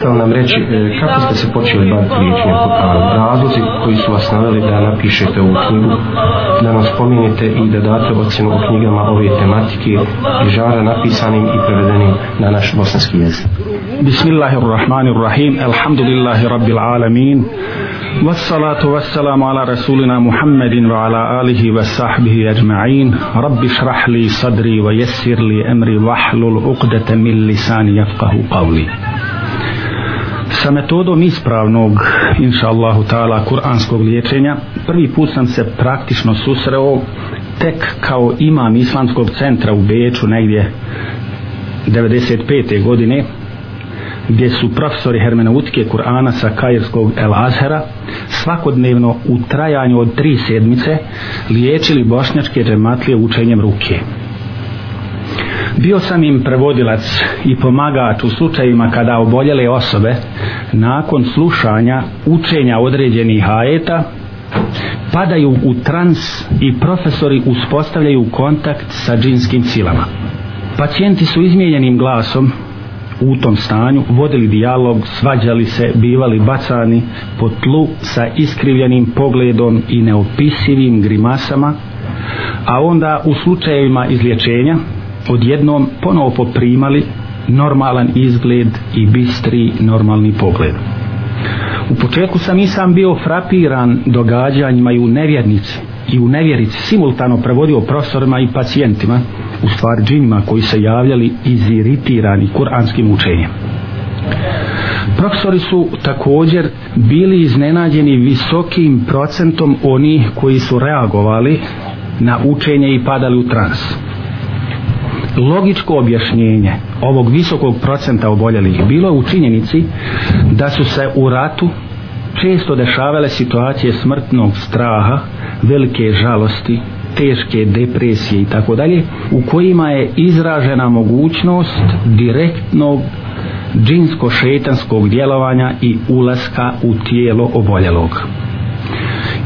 Htio nam reći e, kako ste se počeli baviti liječenjem Kur'anom, razlozi koji su vas naveli da napišete ovu knjigu, da nam spominjete i da date ocjenu o knjigama ove tematike i žara napisanim i prevedenim na naš bosanski jezik. Bismillahirrahmanirrahim, alhamdulillahi rabbil alamin, والصلاة والسلام على رسولنا محمد وعلى آله وصحبه أجمعين رب اشرح لي صدري ويسر لي أمري واحلل عقدة من لساني يفقه قولي sa metodom ispravnog inša Allahu ta'ala kuranskog liječenja prvi put sam se praktično susreo tek kao imam islamskog centra u Beču negdje 95. godine gdje su profesori hermeneutike Kur'ana sa Kajerskog El Azhera svakodnevno u trajanju od tri sedmice liječili bošnjačke džematlije učenjem ruke. Bio sam im prevodilac i pomagač u slučajima kada oboljele osobe nakon slušanja učenja određenih ajeta padaju u trans i profesori uspostavljaju kontakt sa džinskim silama. Pacijenti su izmijenjenim glasom u tom stanju vodili dijalog, svađali se, bivali bacani po tlu sa iskrivljenim pogledom i neopisivim grimasama, a onda u slučajevima izlječenja odjednom ponovo poprimali normalan izgled i bistri normalni pogled. U početku sam i sam bio frapiran događanjima i u nevjernici i u nevjerici simultano prevodio profesorima i pacijentima u stvari džinima koji se javljali iziritirani kuranskim učenjem. Profesori su također bili iznenađeni visokim procentom onih koji su reagovali na učenje i padali u trans. Logičko objašnjenje ovog visokog procenta oboljelih bilo je u činjenici da su se u ratu često dešavale situacije smrtnog straha, velike žalosti, teške depresije i tako dalje, u kojima je izražena mogućnost direktnog džinsko-šetanskog djelovanja i ulaska u tijelo oboljelog.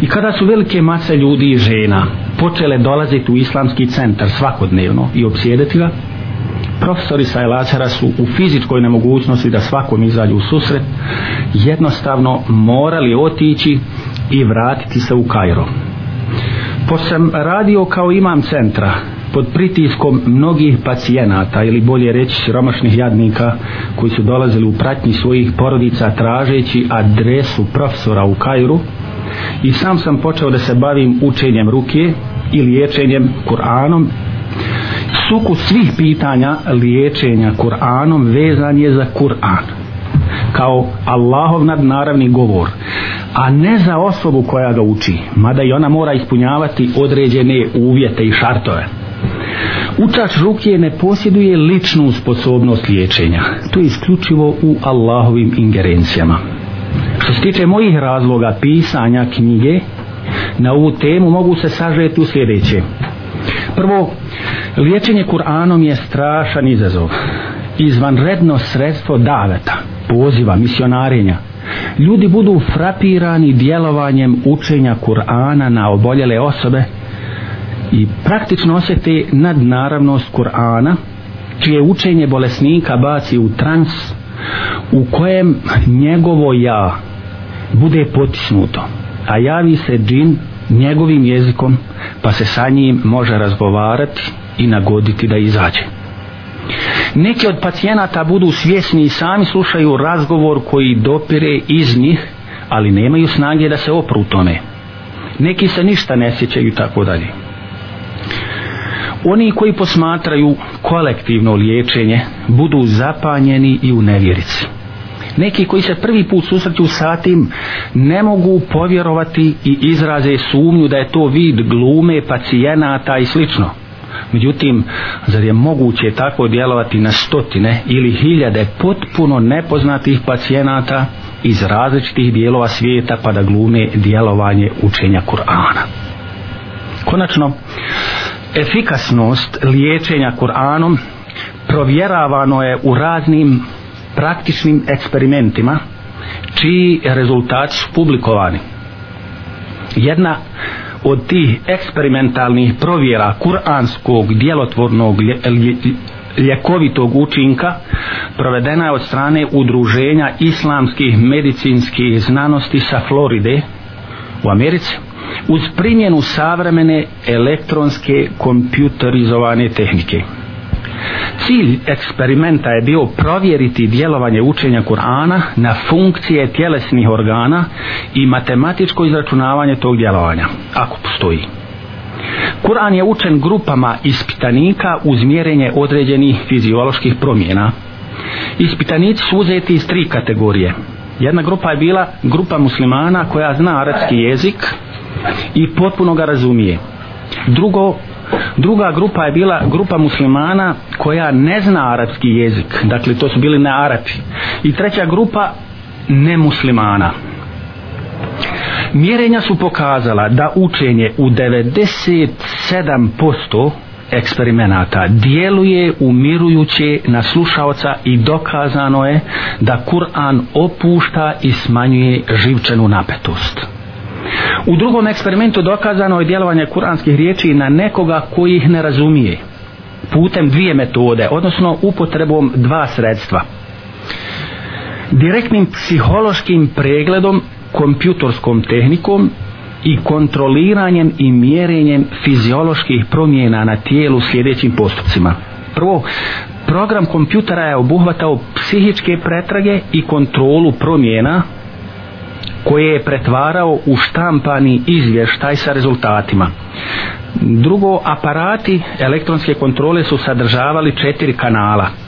I kada su velike mase ljudi i žena počele dolaziti u islamski centar svakodnevno i obsjedeti ga, profesori sa Elazara su u fizičkoj nemogućnosti da svakom izađu u susret jednostavno morali otići i vratiti se u Kajro. Pošto sam radio kao imam centra pod pritiskom mnogih pacijenata ili bolje reći siromašnih jadnika koji su dolazili u pratnji svojih porodica tražeći adresu profesora u Kajru i sam sam počeo da se bavim učenjem ruke i liječenjem Kur'anom suku svih pitanja liječenja Kur'anom vezan je za Kur'an kao Allahov nadnaravni govor a ne za osobu koja ga uči mada i ona mora ispunjavati određene uvjete i šartove Učač ruke ne posjeduje ličnu sposobnost liječenja. To je isključivo u Allahovim ingerencijama. Se tiče mojih razloga pisanja knjige, na ovu temu mogu se sažeti u sljedeće. Prvo, liječenje Kur'anom je strašan izazov. Izvanredno sredstvo daveta, poziva, misionarenja. Ljudi budu frapirani djelovanjem učenja Kur'ana na oboljele osobe i praktično osjete nadnaravnost Kur'ana čije učenje bolesnika baci u trans u kojem njegovo ja bude potisnuto a javi se džin njegovim jezikom pa se sa njim može razgovarati i nagoditi da izađe. Neki od pacijenata budu svjesni i sami slušaju razgovor koji dopire iz njih ali nemaju snage da se opru tome. Neki se ništa ne sjećaju i tako dalje. Oni koji posmatraju kolektivno liječenje budu zapanjeni i u nevjerici neki koji se prvi put susreću sa tim ne mogu povjerovati i izraze sumnju da je to vid glume pacijenata i slično. Međutim zar je moguće tako djelovati na stotine ili hiljade potpuno nepoznatih pacijenata iz različitih dijelova svijeta pa da glume djelovanje učenja Kur'ana? Konačno efikasnost liječenja Kur'anom provjeravano je u raznim praktičnim eksperimentima čiji rezultati su publikovani. Jedna od tih eksperimentalnih provjera kuranskog djelotvornog ljekovitog učinka provedena je od strane udruženja islamskih medicinskih znanosti sa Floride u Americi uz primjenu savremene elektronske kompjuterizovane tehnike. Cilj eksperimenta je bio provjeriti djelovanje učenja Kur'ana na funkcije tjelesnih organa i matematičko izračunavanje tog djelovanja, ako postoji. Kur'an je učen grupama ispitanika uz mjerenje određenih fizioloških promjena. Ispitanici su uzeti iz tri kategorije. Jedna grupa je bila grupa muslimana koja zna arapski jezik i potpuno ga razumije. Drugo, druga grupa je bila grupa muslimana koja ne zna arapski jezik. Dakle, to su bili ne Arapi. I treća grupa nemuslimana. Mjerenja su pokazala da učenje u 97% eksperimenata djeluje umirujuće na slušaoca i dokazano je da Kur'an opušta i smanjuje živčanu napetost. U drugom eksperimentu dokazano je djelovanje kuranskih riječi na nekoga koji ih ne razumije putem dvije metode, odnosno upotrebom dva sredstva. Direktnim psihološkim pregledom kompjutorskom tehnikom i kontroliranjem i mjerenjem fizioloških promjena na tijelu sljedećim postupcima. Prvo, program kompjutera je obuhvatao psihičke pretrage i kontrolu promjena koje je pretvarao u štampani izvještaj sa rezultatima. Drugo, aparati elektronske kontrole su sadržavali četiri kanala –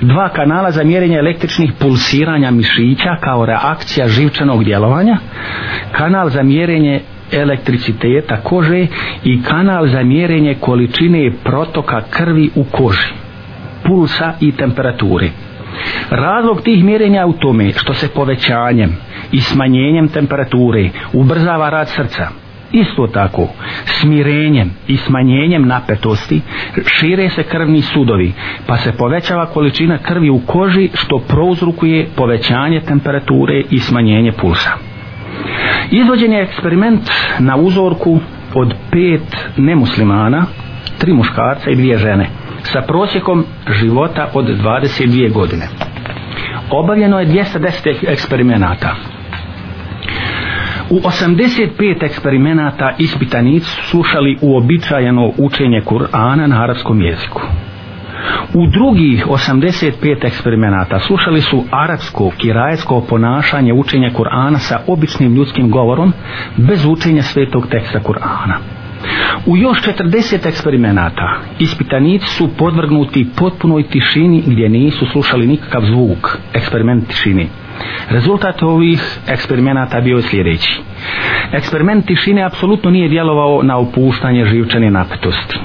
dva kanala za mjerenje električnih pulsiranja mišića kao reakcija živčanog djelovanja, kanal za mjerenje elektriciteta kože i kanal za mjerenje količine protoka krvi u koži, pulsa i temperature. Razlog tih mjerenja je u tome što se povećanjem i smanjenjem temperature ubrzava rad srca, Isto tako, smirenjem i smanjenjem napetosti šire se krvni sudovi, pa se povećava količina krvi u koži što prouzrukuje povećanje temperature i smanjenje pulsa. Izvođen je eksperiment na uzorku od pet nemuslimana, tri muškarca i dvije žene, sa prosjekom života od 22 godine. Obavljeno je 210 eksperimenata. U 85 eksperimenata ispitanici su slušali uobičajeno učenje Kur'ana na arapskom jeziku. U drugih 85 eksperimenata slušali su arapsko, kirajsko ponašanje učenja Kur'ana sa običnim ljudskim govorom bez učenja svetog teksta Kur'ana. U još 40 eksperimenata ispitanici su podvrgnuti potpunoj tišini gdje nisu slušali nikakav zvuk, eksperiment tišini. Rezultat ovih eksperimenata bio je sljedeći. Eksperiment tišine apsolutno nije djelovao na opuštanje živčane napetosti.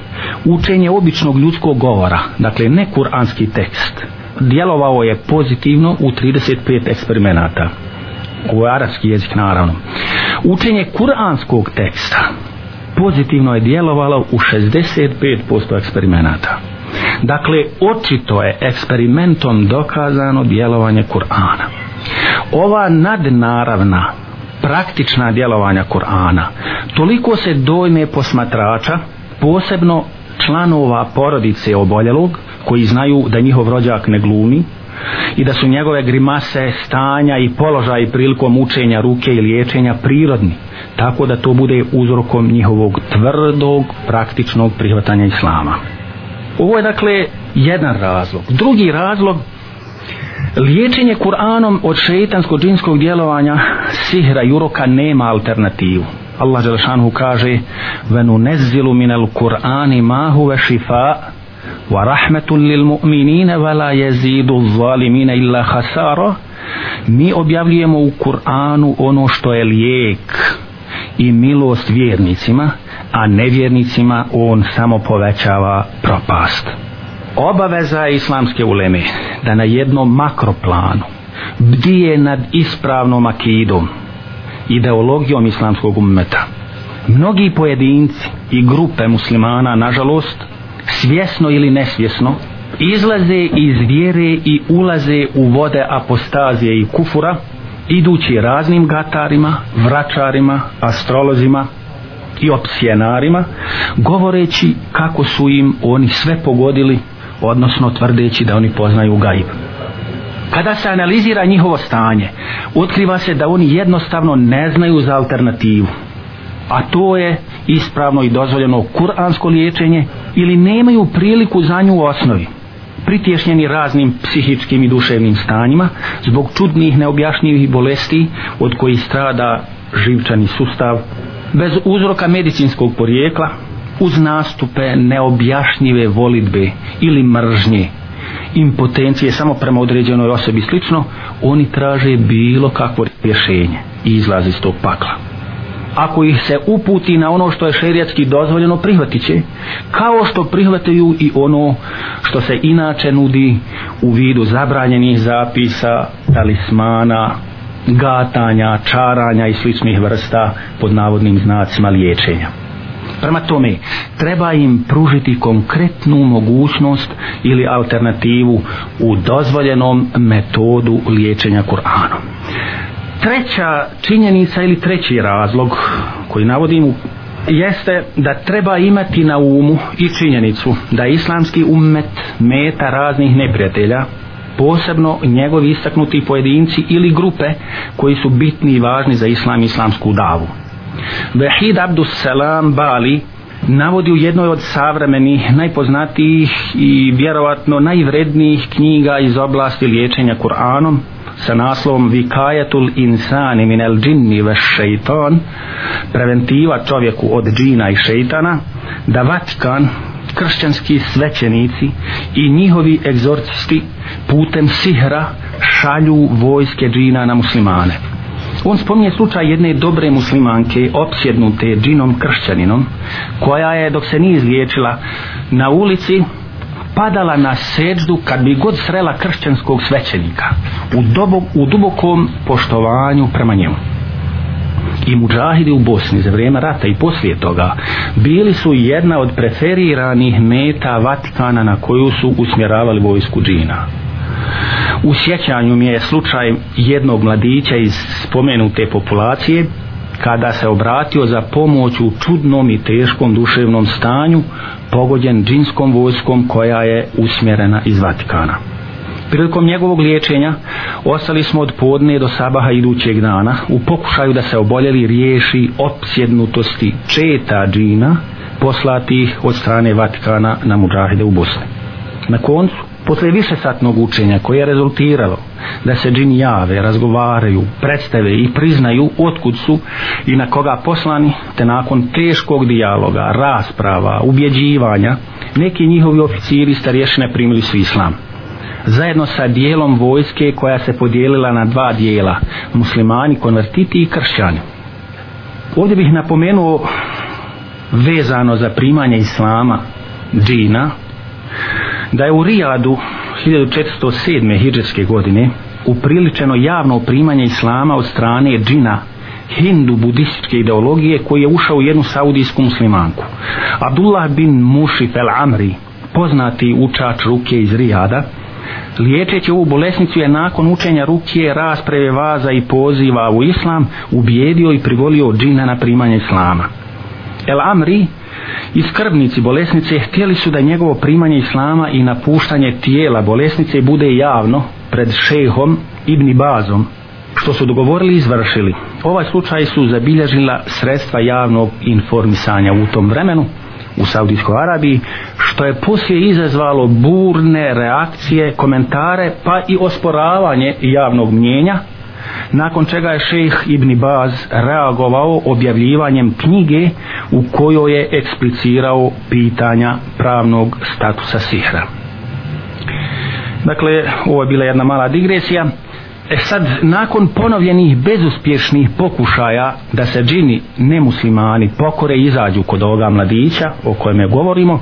Učenje običnog ljudskog govora, dakle ne kuranski tekst, djelovao je pozitivno u 35 eksperimenata. U arabski jezik naravno. Učenje kuranskog teksta pozitivno je djelovalo u 65% eksperimenata. Dakle, očito je eksperimentom dokazano djelovanje Kur'ana ova nadnaravna praktična djelovanja Kur'ana toliko se dojme posmatrača posebno članova porodice oboljelog koji znaju da njihov rođak ne glumi i da su njegove grimase, stanja i položaj prilikom učenja ruke i liječenja prirodni tako da to bude uzrokom njihovog tvrdog praktičnog prihvatanja islama. Ovo je dakle jedan razlog. Drugi razlog Liječenje Kur'anom od šeitansko-džinskog djelovanja sihra juroka nema alternativu. Allah Đelešanhu kaže venu nezilu minel Kur'ani mahu ve šifa wa rahmetun lil mu'minine ve la jezidu zalimine illa hasaro mi objavljujemo u Kur'anu ono što je lijek i milost vjernicima a nevjernicima on samo povećava propast obaveza islamske uleme da na jednom makroplanu bdije nad ispravnom akidom ideologijom islamskog ummeta. Mnogi pojedinci i grupe muslimana nažalost svjesno ili nesvjesno izlaze iz vjere i ulaze u vode apostazije i kufura idući raznim gatarima, vračarima, astrolozima i opsjenarima govoreći kako su im oni sve pogodili odnosno tvrdeći da oni poznaju gaib. Kada se analizira njihovo stanje, otkriva se da oni jednostavno ne znaju za alternativu. A to je ispravno i dozvoljeno kuransko liječenje ili nemaju priliku za nju u osnovi. Pritješnjeni raznim psihičkim i duševnim stanjima zbog čudnih neobjašnjivih bolesti od kojih strada živčani sustav bez uzroka medicinskog porijekla uz nastupe neobjašnjive volitbe ili mržnje. Impotencije samo prema određenoj osobi slično oni traže bilo kakvo rješenje i izlazi iz tog pakla. Ako ih se uputi na ono što je šerijatski dozvoljeno prihvatit će kao što prihvataju i ono što se inače nudi u vidu zabranjenih zapisa talismana gatanja, čaranja i sličnih vrsta pod navodnim znacima liječenja. Prema tome, treba im pružiti konkretnu mogućnost ili alternativu u dozvoljenom metodu liječenja Kur'anom. Treća činjenica ili treći razlog koji navodim jeste da treba imati na umu i činjenicu da islamski ummet meta raznih neprijatelja posebno njegovi istaknuti pojedinci ili grupe koji su bitni i važni za islam i islamsku davu. Vahid Abdussalam Bali navodi u jednoj od savremenih, najpoznatijih i vjerovatno najvrednijih knjiga iz oblasti liječenja Kur'anom sa naslovom Vikajatul insani min al džinni ve šeitan preventiva čovjeku od džina i šeitana da Vatikan kršćanski svećenici i njihovi egzorcisti putem sihra šalju vojske džina na muslimane on spominje slučaj jedne dobre muslimanke opsjednute džinom kršćaninom koja je dok se nije izliječila na ulici padala na seđdu kad bi god srela kršćanskog svećenika u, dobo, u dubokom poštovanju prema njemu. I muđahidi u Bosni za vrijeme rata i poslije toga bili su jedna od preferiranih meta Vatikana na koju su usmjeravali vojsku džina u sjećanju mi je slučaj jednog mladića iz spomenute populacije kada se obratio za pomoć u čudnom i teškom duševnom stanju pogođen džinskom vojskom koja je usmjerena iz Vatikana. Prilikom njegovog liječenja ostali smo od podne do sabaha idućeg dana u pokušaju da se oboljeli riješi opsjednutosti četa džina poslatih od strane Vatikana na muđahide u Bosni. Na koncu Posle više satnog učenja koje je rezultiralo da se džini jave, razgovaraju, predstave i priznaju otkud su i na koga poslani, te nakon teškog dijaloga, rasprava, ubjeđivanja, neki njihovi oficiri starješine primili su islam. Zajedno sa dijelom vojske koja se podijelila na dva dijela, muslimani, konvertiti i kršćani. Ovdje bih napomenuo vezano za primanje islama džina, da je u Rijadu 1407. hijđarske godine upriličeno javno primanje islama od strane džina hindu budističke ideologije koji je ušao u jednu saudijsku muslimanku. Abdullah bin Mušif el Amri, poznati učač ruke iz Rijada, liječeći ovu bolesnicu je nakon učenja ruke, rasprave vaza i poziva u islam, ubijedio i privolio džina na primanje islama. El Amri i skrbnici bolesnice htjeli su da njegovo primanje islama i napuštanje tijela bolesnice bude javno pred šehom Ibni Bazom što su dogovorili i izvršili. Ovaj slučaj su zabilježila sredstva javnog informisanja u tom vremenu u Saudijskoj Arabiji što je poslije izazvalo burne reakcije, komentare pa i osporavanje javnog mnjenja nakon čega je šejh Ibn Baz reagovao objavljivanjem knjige u kojoj je eksplicirao pitanja pravnog statusa sihra. Dakle, ovo je bila jedna mala digresija. E sad, nakon ponovljenih bezuspješnih pokušaja da se džini nemuslimani pokore izađu kod ovoga mladića o kojem govorimo,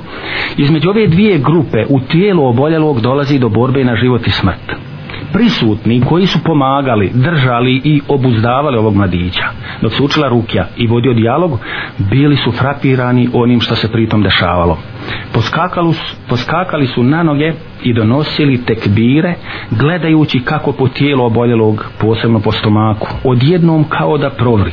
između ove dvije grupe u tijelu oboljelog dolazi do borbe na život i smrt prisutni koji su pomagali, držali i obuzdavali ovog mladića. Dok se učila Rukja i vodio dijalog, bili su frapirani onim što se pritom dešavalo. Poskakali, su, poskakali su na noge i donosili tekbire, gledajući kako po tijelu oboljelog, posebno po stomaku, odjednom kao da provri.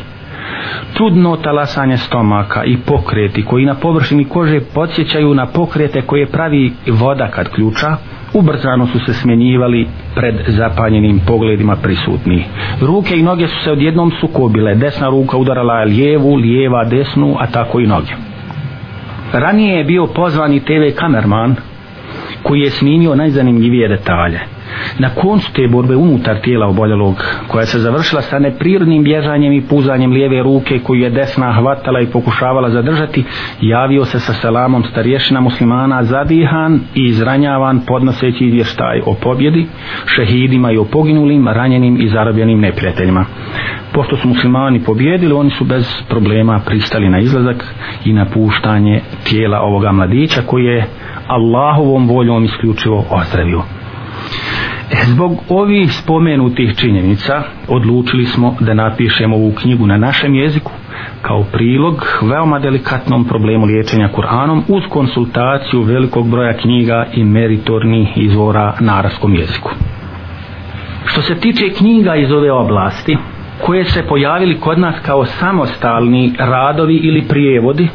Čudno talasanje stomaka i pokreti koji na površini kože podsjećaju na pokrete koje pravi voda kad ključa, ubrzano su se smjenjivali pred zapanjenim pogledima prisutni. Ruke i noge su se odjednom sukobile, desna ruka udarala lijevu, lijeva desnu, a tako i noge. Ranije je bio pozvani TV kamerman koji je snimio najzanimljivije detalje. Na koncu te borbe unutar tijela oboljelog, koja se završila sa neprirodnim bježanjem i puzanjem lijeve ruke koju je desna hvatala i pokušavala zadržati, javio se sa selamom starješina muslimana zadihan i izranjavan podnoseći izvještaj o pobjedi, šehidima i o poginulim, ranjenim i zarobljenim neprijateljima. Pošto su muslimani pobjedili, oni su bez problema pristali na izlazak i napuštanje tijela ovoga mladića koji je Allahovom voljom isključivo ozdravio. E, zbog ovih spomenutih činjenica odlučili smo da napišemo ovu knjigu na našem jeziku kao prilog veoma delikatnom problemu liječenja Kur'anom uz konsultaciju velikog broja knjiga i meritornih izvora na arabskom jeziku. Što se tiče knjiga iz ove oblasti, koje se pojavili kod nas kao samostalni radovi ili prijevodi,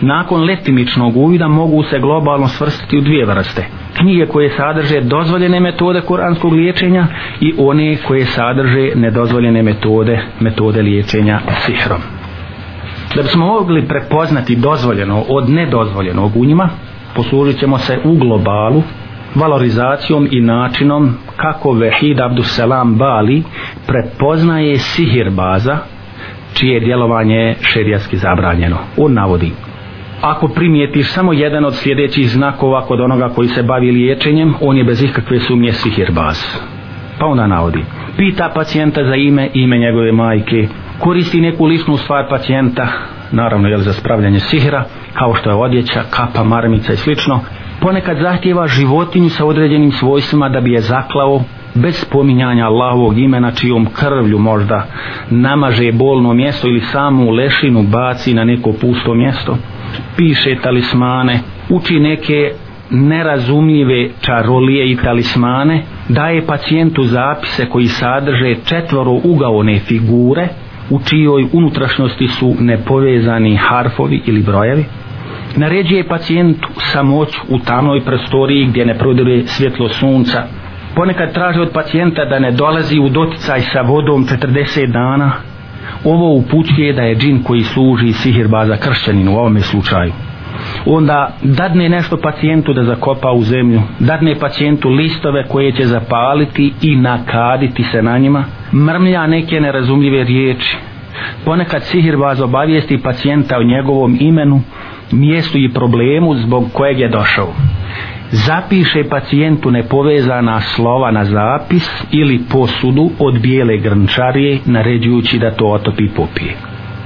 nakon letimičnog uvida mogu se globalno svrstiti u dvije vrste. Knjige koje sadrže dozvoljene metode kuranskog liječenja i one koje sadrže nedozvoljene metode, metode liječenja sihrom. Da bismo mogli prepoznati dozvoljeno od nedozvoljenog u njima, poslužit ćemo se u globalu valorizacijom i načinom kako Vehid Abdusselam Bali prepoznaje sihir baza čije djelovanje šerijatski zabranjeno. On navodi ako primijetiš samo jedan od sljedećih znakova kod onoga koji se bavi liječenjem, on je bez ikakve sumnje sihirbaz. Pa onda navodi, pita pacijenta za ime, ime njegove majke, koristi neku ličnu stvar pacijenta, naravno je za spravljanje sihira, kao što je odjeća, kapa, marmica i slično, ponekad zahtjeva životinju sa određenim svojstvima da bi je zaklao bez spominjanja Allahovog imena čijom krvlju možda namaže bolno mjesto ili samu lešinu baci na neko pusto mjesto piše talismane, uči neke nerazumljive čarolije i talismane, daje pacijentu zapise koji sadrže četvoro ugaone figure, u čijoj unutrašnjosti su nepovezani harfovi ili brojevi, naređuje pacijentu samoć u tamnoj prostoriji gdje ne prodire svjetlo sunca, ponekad traže od pacijenta da ne dolazi u doticaj sa vodom 40 dana, ovo upućuje da je džin koji služi sihirba za kršćanin u ovome slučaju. Onda dadne nešto pacijentu da zakopa u zemlju. Dadne pacijentu listove koje će zapaliti i nakaditi se na njima. Mrmlja neke nerazumljive riječi. Ponekad sihirbaz obavijesti pacijenta o njegovom imenu mjestu i problemu zbog kojeg je došao zapiše pacijentu nepovezana slova na zapis ili posudu od bijele grnčarije naređujući da to otopi popije.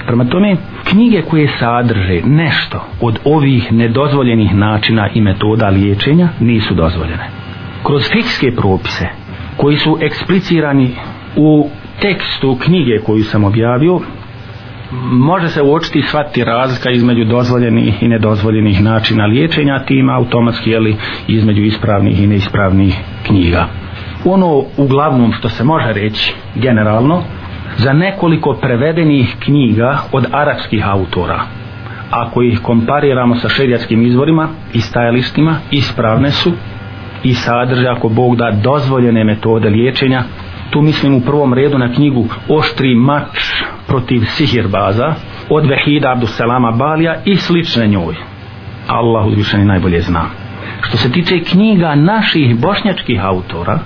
Prema tome, knjige koje sadrže nešto od ovih nedozvoljenih načina i metoda liječenja nisu dozvoljene. Kroz fikske propise koji su eksplicirani u tekstu knjige koju sam objavio, može se uočiti shvatiti razlika između dozvoljenih i nedozvoljenih načina liječenja tim automatski jeli, između ispravnih i neispravnih knjiga. Ono uglavnom što se može reći generalno za nekoliko prevedenih knjiga od arapskih autora ako ih kompariramo sa šerijatskim izvorima i stajalistima ispravne su i sadrže ako Bog da dozvoljene metode liječenja tu mislim u prvom redu na knjigu Oštri mač protiv sihirbaza od Vehida Abduselama Balija i slične njoj. Allah uzvišeni najbolje zna. Što se tiče knjiga naših bošnjačkih autora,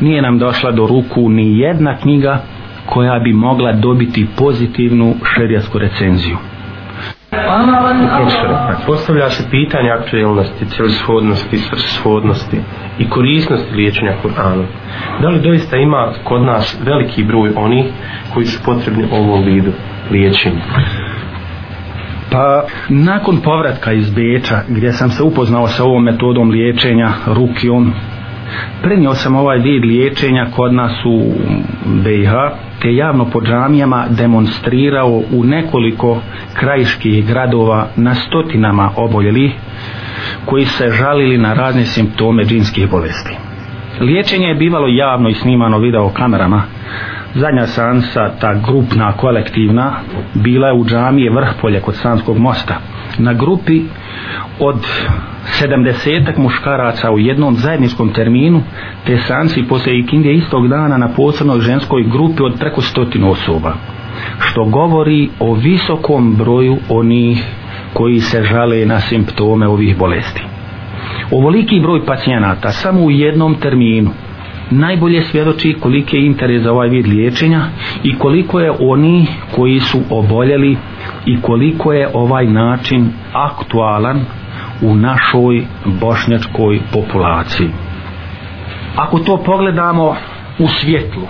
nije nam došla do ruku ni jedna knjiga koja bi mogla dobiti pozitivnu šerijasku recenziju. Profesor, postavlja se pitanje aktualnosti, celishodnosti, svrsishodnosti i korisnosti liječenja Kur'anom. Da li doista ima kod nas veliki broj onih koji su potrebni ovom vidu liječenja? Pa nakon povratka iz Beča gdje sam se upoznao sa ovom metodom liječenja rukijom prenio sam ovaj vid liječenja kod nas u BiH te javno po džamijama demonstrirao u nekoliko krajiških gradova na stotinama oboljeli koji se žalili na razne simptome džinskih bolesti. Liječenje je bivalo javno i snimano video kamerama zadnja sansa, ta grupna, kolektivna, bila je u džamije Vrhpolje kod Sanskog mosta. Na grupi od 70 muškaraca u jednom zajedničkom terminu, te sansi poslije ikindje istog dana na posebnoj ženskoj grupi od preko stotinu osoba. Što govori o visokom broju onih koji se žale na simptome ovih bolesti. Ovoliki broj pacijenata samo u jednom terminu najbolje svjedoči koliki je interes za ovaj vid liječenja i koliko je oni koji su oboljeli i koliko je ovaj način aktualan u našoj bošnjačkoj populaciji. Ako to pogledamo u svjetlu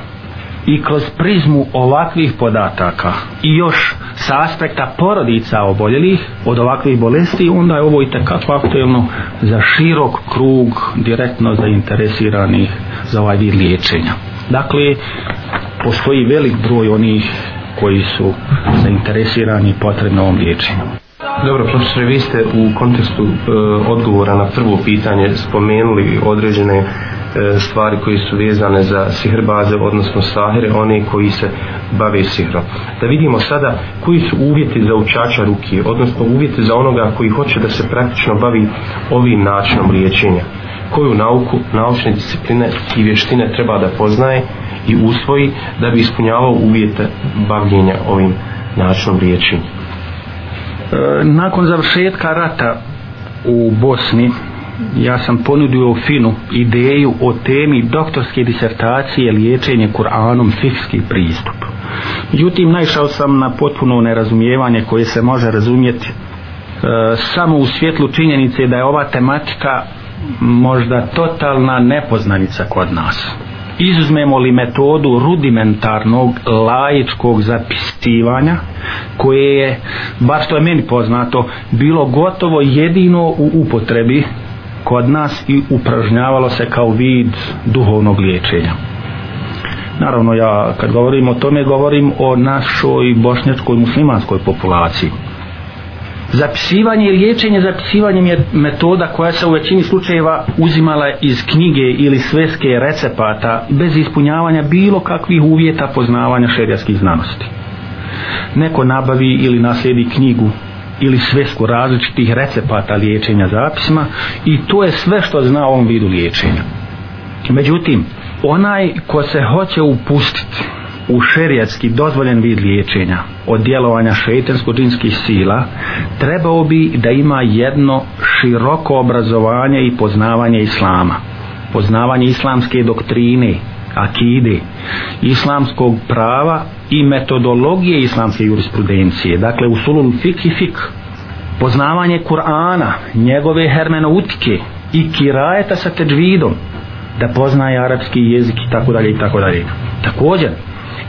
i kroz prizmu ovakvih podataka i još sa aspekta porodica oboljelih od ovakvih bolesti, onda je ovo i tekako aktuelno za širok krug direktno zainteresiranih za ovaj vid liječenja. Dakle, postoji velik broj onih koji su zainteresirani potrebno ovom liječenju. Dobro, profesore, vi ste u kontekstu e, odgovora na prvo pitanje spomenuli određene e, stvari koji su vezane za sihrbaze, odnosno sahere, one koji se bave sihrom. Da vidimo sada koji su uvjeti za učača ruke, odnosno uvjeti za onoga koji hoće da se praktično bavi ovim načinom liječenja. Koju nauku, naučne discipline i vještine treba da poznaje i usvoji da bi ispunjavao uvjete bavljenja ovim načinom liječenja. E, nakon završetka rata u Bosni ja sam ponudio finu ideju o temi doktorske disertacije liječenje Kur'anom fikski pristup. Međutim, naišao sam na potpuno nerazumijevanje koje se može razumjeti e, samo u svjetlu činjenice da je ova tematika možda totalna nepoznanica kod nas izuzmemo li metodu rudimentarnog laičkog zapisivanja koje je, bar što je meni poznato, bilo gotovo jedino u upotrebi kod nas i upražnjavalo se kao vid duhovnog liječenja. Naravno, ja kad govorim o tome, govorim o našoj bošnjačkoj muslimanskoj populaciji zapisivanje i liječenje zapisivanjem je metoda koja se u većini slučajeva uzimala iz knjige ili sveske recepata bez ispunjavanja bilo kakvih uvjeta poznavanja šerijskih znanosti. Neko nabavi ili naslijedi knjigu ili svesku različitih recepata liječenja zapisima i to je sve što zna o ovom vidu liječenja. Međutim onaj ko se hoće upustiti u šerijatski dozvoljen vid liječenja od djelovanja šeitansko-džinskih sila trebao bi da ima jedno široko obrazovanje i poznavanje islama. Poznavanje islamske doktrine akide islamskog prava i metodologije islamske jurisprudencije. Dakle u sulul fik i fik poznavanje Kur'ana njegove hermeneutike i kirajeta sa teđvidom da poznaje arapski jezik i tako dalje i tako dalje. Također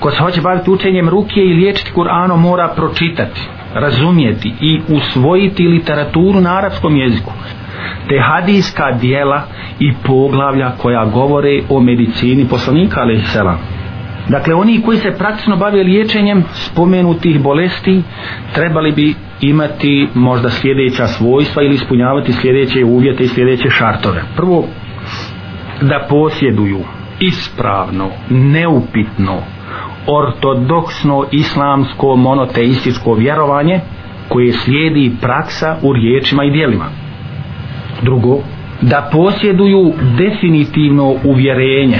ko se hoće baviti učenjem ruke i liječiti Kur'anom mora pročitati, razumijeti i usvojiti literaturu na arapskom jeziku. Te hadijska dijela i poglavlja koja govore o medicini poslanika alaih dakle oni koji se praktično bave liječenjem spomenutih bolesti trebali bi imati možda sljedeća svojstva ili ispunjavati sljedeće uvjete i sljedeće šartove. Prvo da posjeduju ispravno, neupitno, ortodoksno islamsko monoteističko vjerovanje koje slijedi praksa u riječima i dijelima. Drugo, da posjeduju definitivno uvjerenje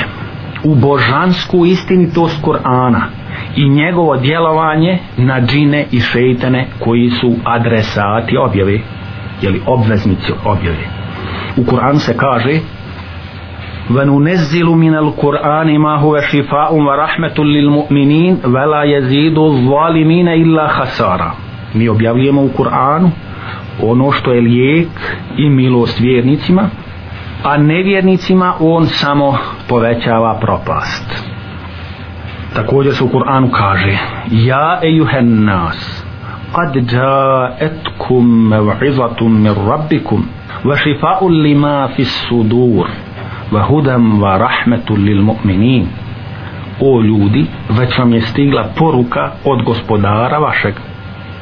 u božansku istinitost Korana i njegovo djelovanje na džine i šeitane koji su adresati objave jeli obveznici objave. U Koranu se kaže وننزل من القرآن ما هو شفاء ورحمة للمؤمنين ولا يزيد الظالمين إلا خسارا mi objavljujemo u Kur'anu ono što je lijek i milost vjernicima a nevjernicima on samo povećava propast također se u Kur'anu kaže ja ejuhen nas قد جاءتكم موعظة من ربكم وشفاء لما في الصدور wa hudam wa rahmetu lil mu'minin. O ljudi već vam je stigla poruka od gospodara vašeg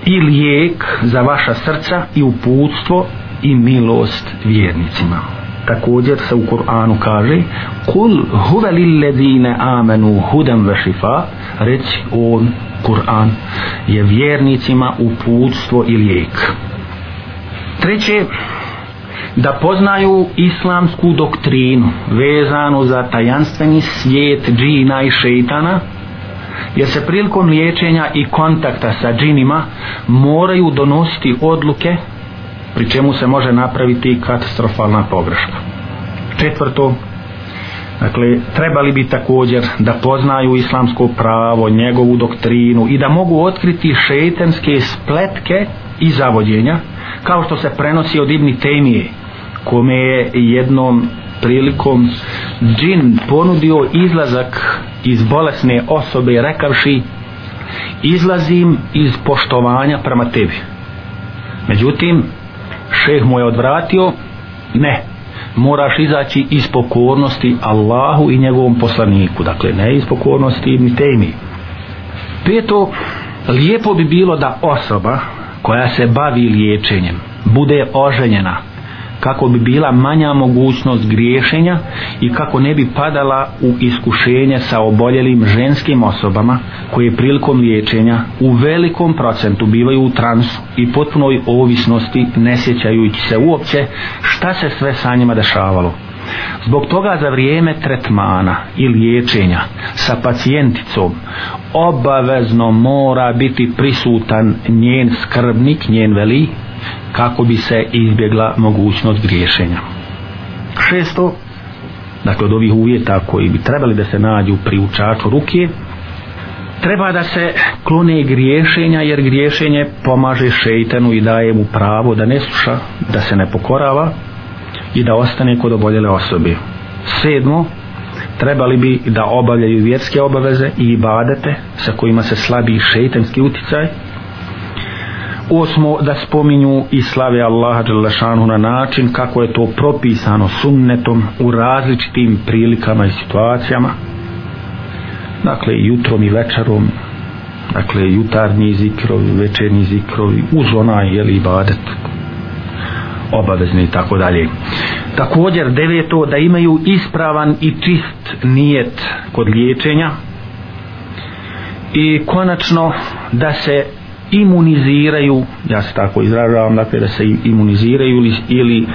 i lijek za vaša srca i uputstvo i milost vjernicima. Također se u Kur'anu kaže kul huve lillezine amenu hudem ve šifa reći on Kur'an je vjernicima uputstvo i lijek. Treće da poznaju islamsku doktrinu vezanu za tajanstveni svijet džina i šeitana jer se prilikom liječenja i kontakta sa džinima moraju donositi odluke pri čemu se može napraviti katastrofalna pogreška. Četvrto dakle trebali bi također da poznaju islamsko pravo njegovu doktrinu i da mogu otkriti šetenske spletke i zavodjenja, kao što se prenosi od Ibni Temije kome je jednom prilikom džin ponudio izlazak iz bolesne osobe rekavši izlazim iz poštovanja prema tebi. Međutim šeh mu je odvratio ne moraš izaći iz pokornosti Allahu i njegovom poslaniku. Dakle ne iz pokornosti ni temi peto lijepo bi bilo da osoba koja se bavi liječenjem bude oženjena kako bi bila manja mogućnost griješenja i kako ne bi padala u iskušenje sa oboljelim ženskim osobama koje prilikom liječenja u velikom procentu bivaju u transu i potpunoj ovisnosti ne sjećajući se uopće šta se sve sa njima dešavalo. Zbog toga za vrijeme tretmana i liječenja sa pacijenticom obavezno mora biti prisutan njen skrbnik, njen veli, kako bi se izbjegla mogućnost griješenja. Šesto, dakle od ovih uvjeta koji bi trebali da se nađu pri učaču ruke, treba da se klone griješenja jer griješenje pomaže šeitanu i daje mu pravo da ne sluša, da se ne pokorava i da ostane kod oboljele osobe. Sedmo, trebali bi da obavljaju vjerske obaveze i ibadete sa kojima se slabi šeitanski uticaj. Osmo da spominju i slave Allaha Đalešanu na način kako je to propisano sunnetom u različitim prilikama i situacijama. Dakle jutrom i večerom dakle jutarnji zikrovi večernji zikrovi uz onaj jeli ibadet obavezni i tako dalje. Također deveto da imaju ispravan i čist nijet kod liječenja. I konačno da se imuniziraju ja se tako izražavam dakle da se imuniziraju ili, ili e,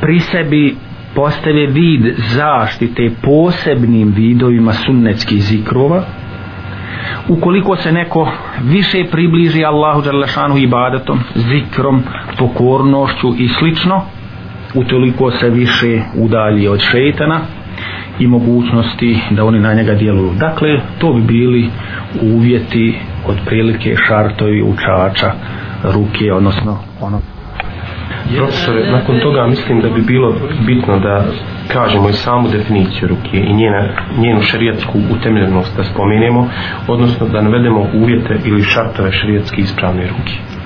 pri sebi postave vid zaštite posebnim vidovima sunnetskih zikrova. Ukoliko se neko više približi Allahu Đalešanu ibadatom, zikrom, pokornošću i slično utoliko se više udalji od šeitana i mogućnosti da oni na njega djeluju. Dakle, to bi bili uvjeti od prilike šartovi učača ruke, odnosno ono. Profesore, nakon toga mislim da bi bilo bitno da kažemo i samu definiciju ruke i njena, njenu šarijatsku utemeljenost da spomenemo, odnosno da navedemo uvjete ili šartove šarijatske ispravne ruke.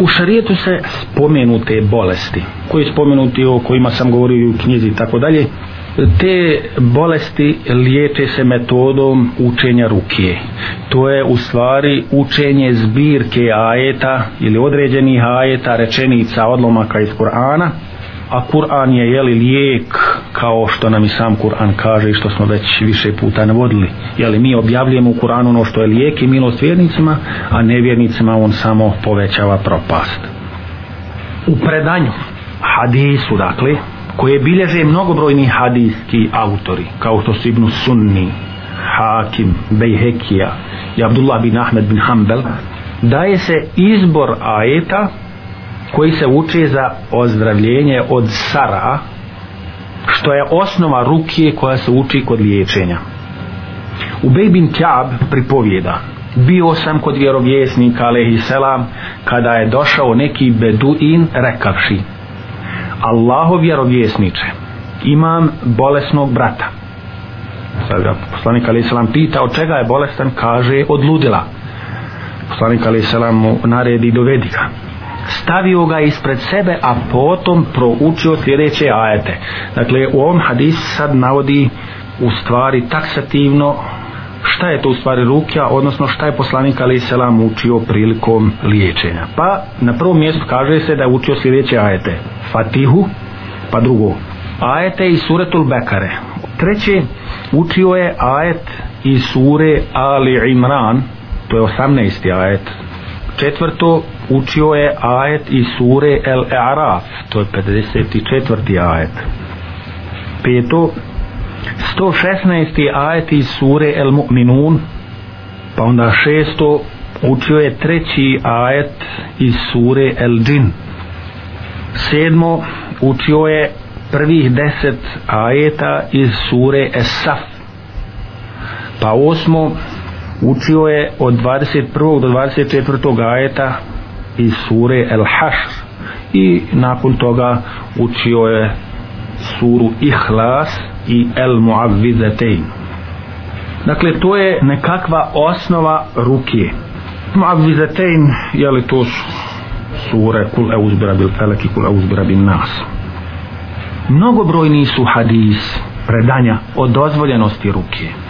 U šarijetu se spomenute bolesti, koji spomenuti o kojima sam govorio u knjizi i tako dalje, te bolesti liječe se metodom učenja ruke to je u stvari učenje zbirke ajeta ili određenih ajeta rečenica odlomaka iz Kur'ana a Kur'an je jeli lijek kao što nam i sam Kur'an kaže i što smo već više puta navodili. Jeli mi objavljujemo u Kur'anu ono što je lijek i milost vjernicima a nevjernicima on samo povećava propast. U predanju hadisu dakle koje bilježe mnogobrojni hadijski autori kao što su Ibn Sunni Hakim, Bejhekija i Abdullah bin Ahmed bin Hanbel daje se izbor ajeta koji se uči za ozdravljenje od sara što je osnova ruke koja se uči kod liječenja. U Bejbin Kjab pripovjeda bio sam kod vjerovjesnika alehi selam kada je došao neki beduin rekavši Allahov vjerovjesniče imam bolesnog brata. Sad ga poslanik alehi selam pita od čega je bolestan? Kaže od ludila. Poslanik alehi selam mu naredi dovedi ga stavio ga ispred sebe a potom proučio sljedeće ajete dakle u ovom hadisu sad navodi u stvari taksativno šta je to u stvari rukja, odnosno šta je poslanik Ali Selam učio prilikom liječenja. Pa na prvom mjestu kaže se da je učio sljedeće ajete. Fatihu, pa drugo. Ajete iz suretul Bekare. Treće, učio je ajet iz sure Ali Imran, to je 18. ajet. Četvrto, učio je ajet iz sure El Araf, to je 54. ajet. Peto, 116. ajet iz sure El Mu'minun pa onda šesto učio je treći ajet iz sure El Džin sedmo učio je prvih deset ajeta iz sure Es Saf pa osmo učio je od 21. do 24. ajeta iz sure El Hašr i nakon toga učio je suru Ihlas i el Muavvizetein. dakle to je nekakva osnova ruke. Muavvizetein, je li to su sure kul euzbira bil felek i kul euzbira bil nas. Mnogobrojni su hadis predanja o dozvoljenosti ruke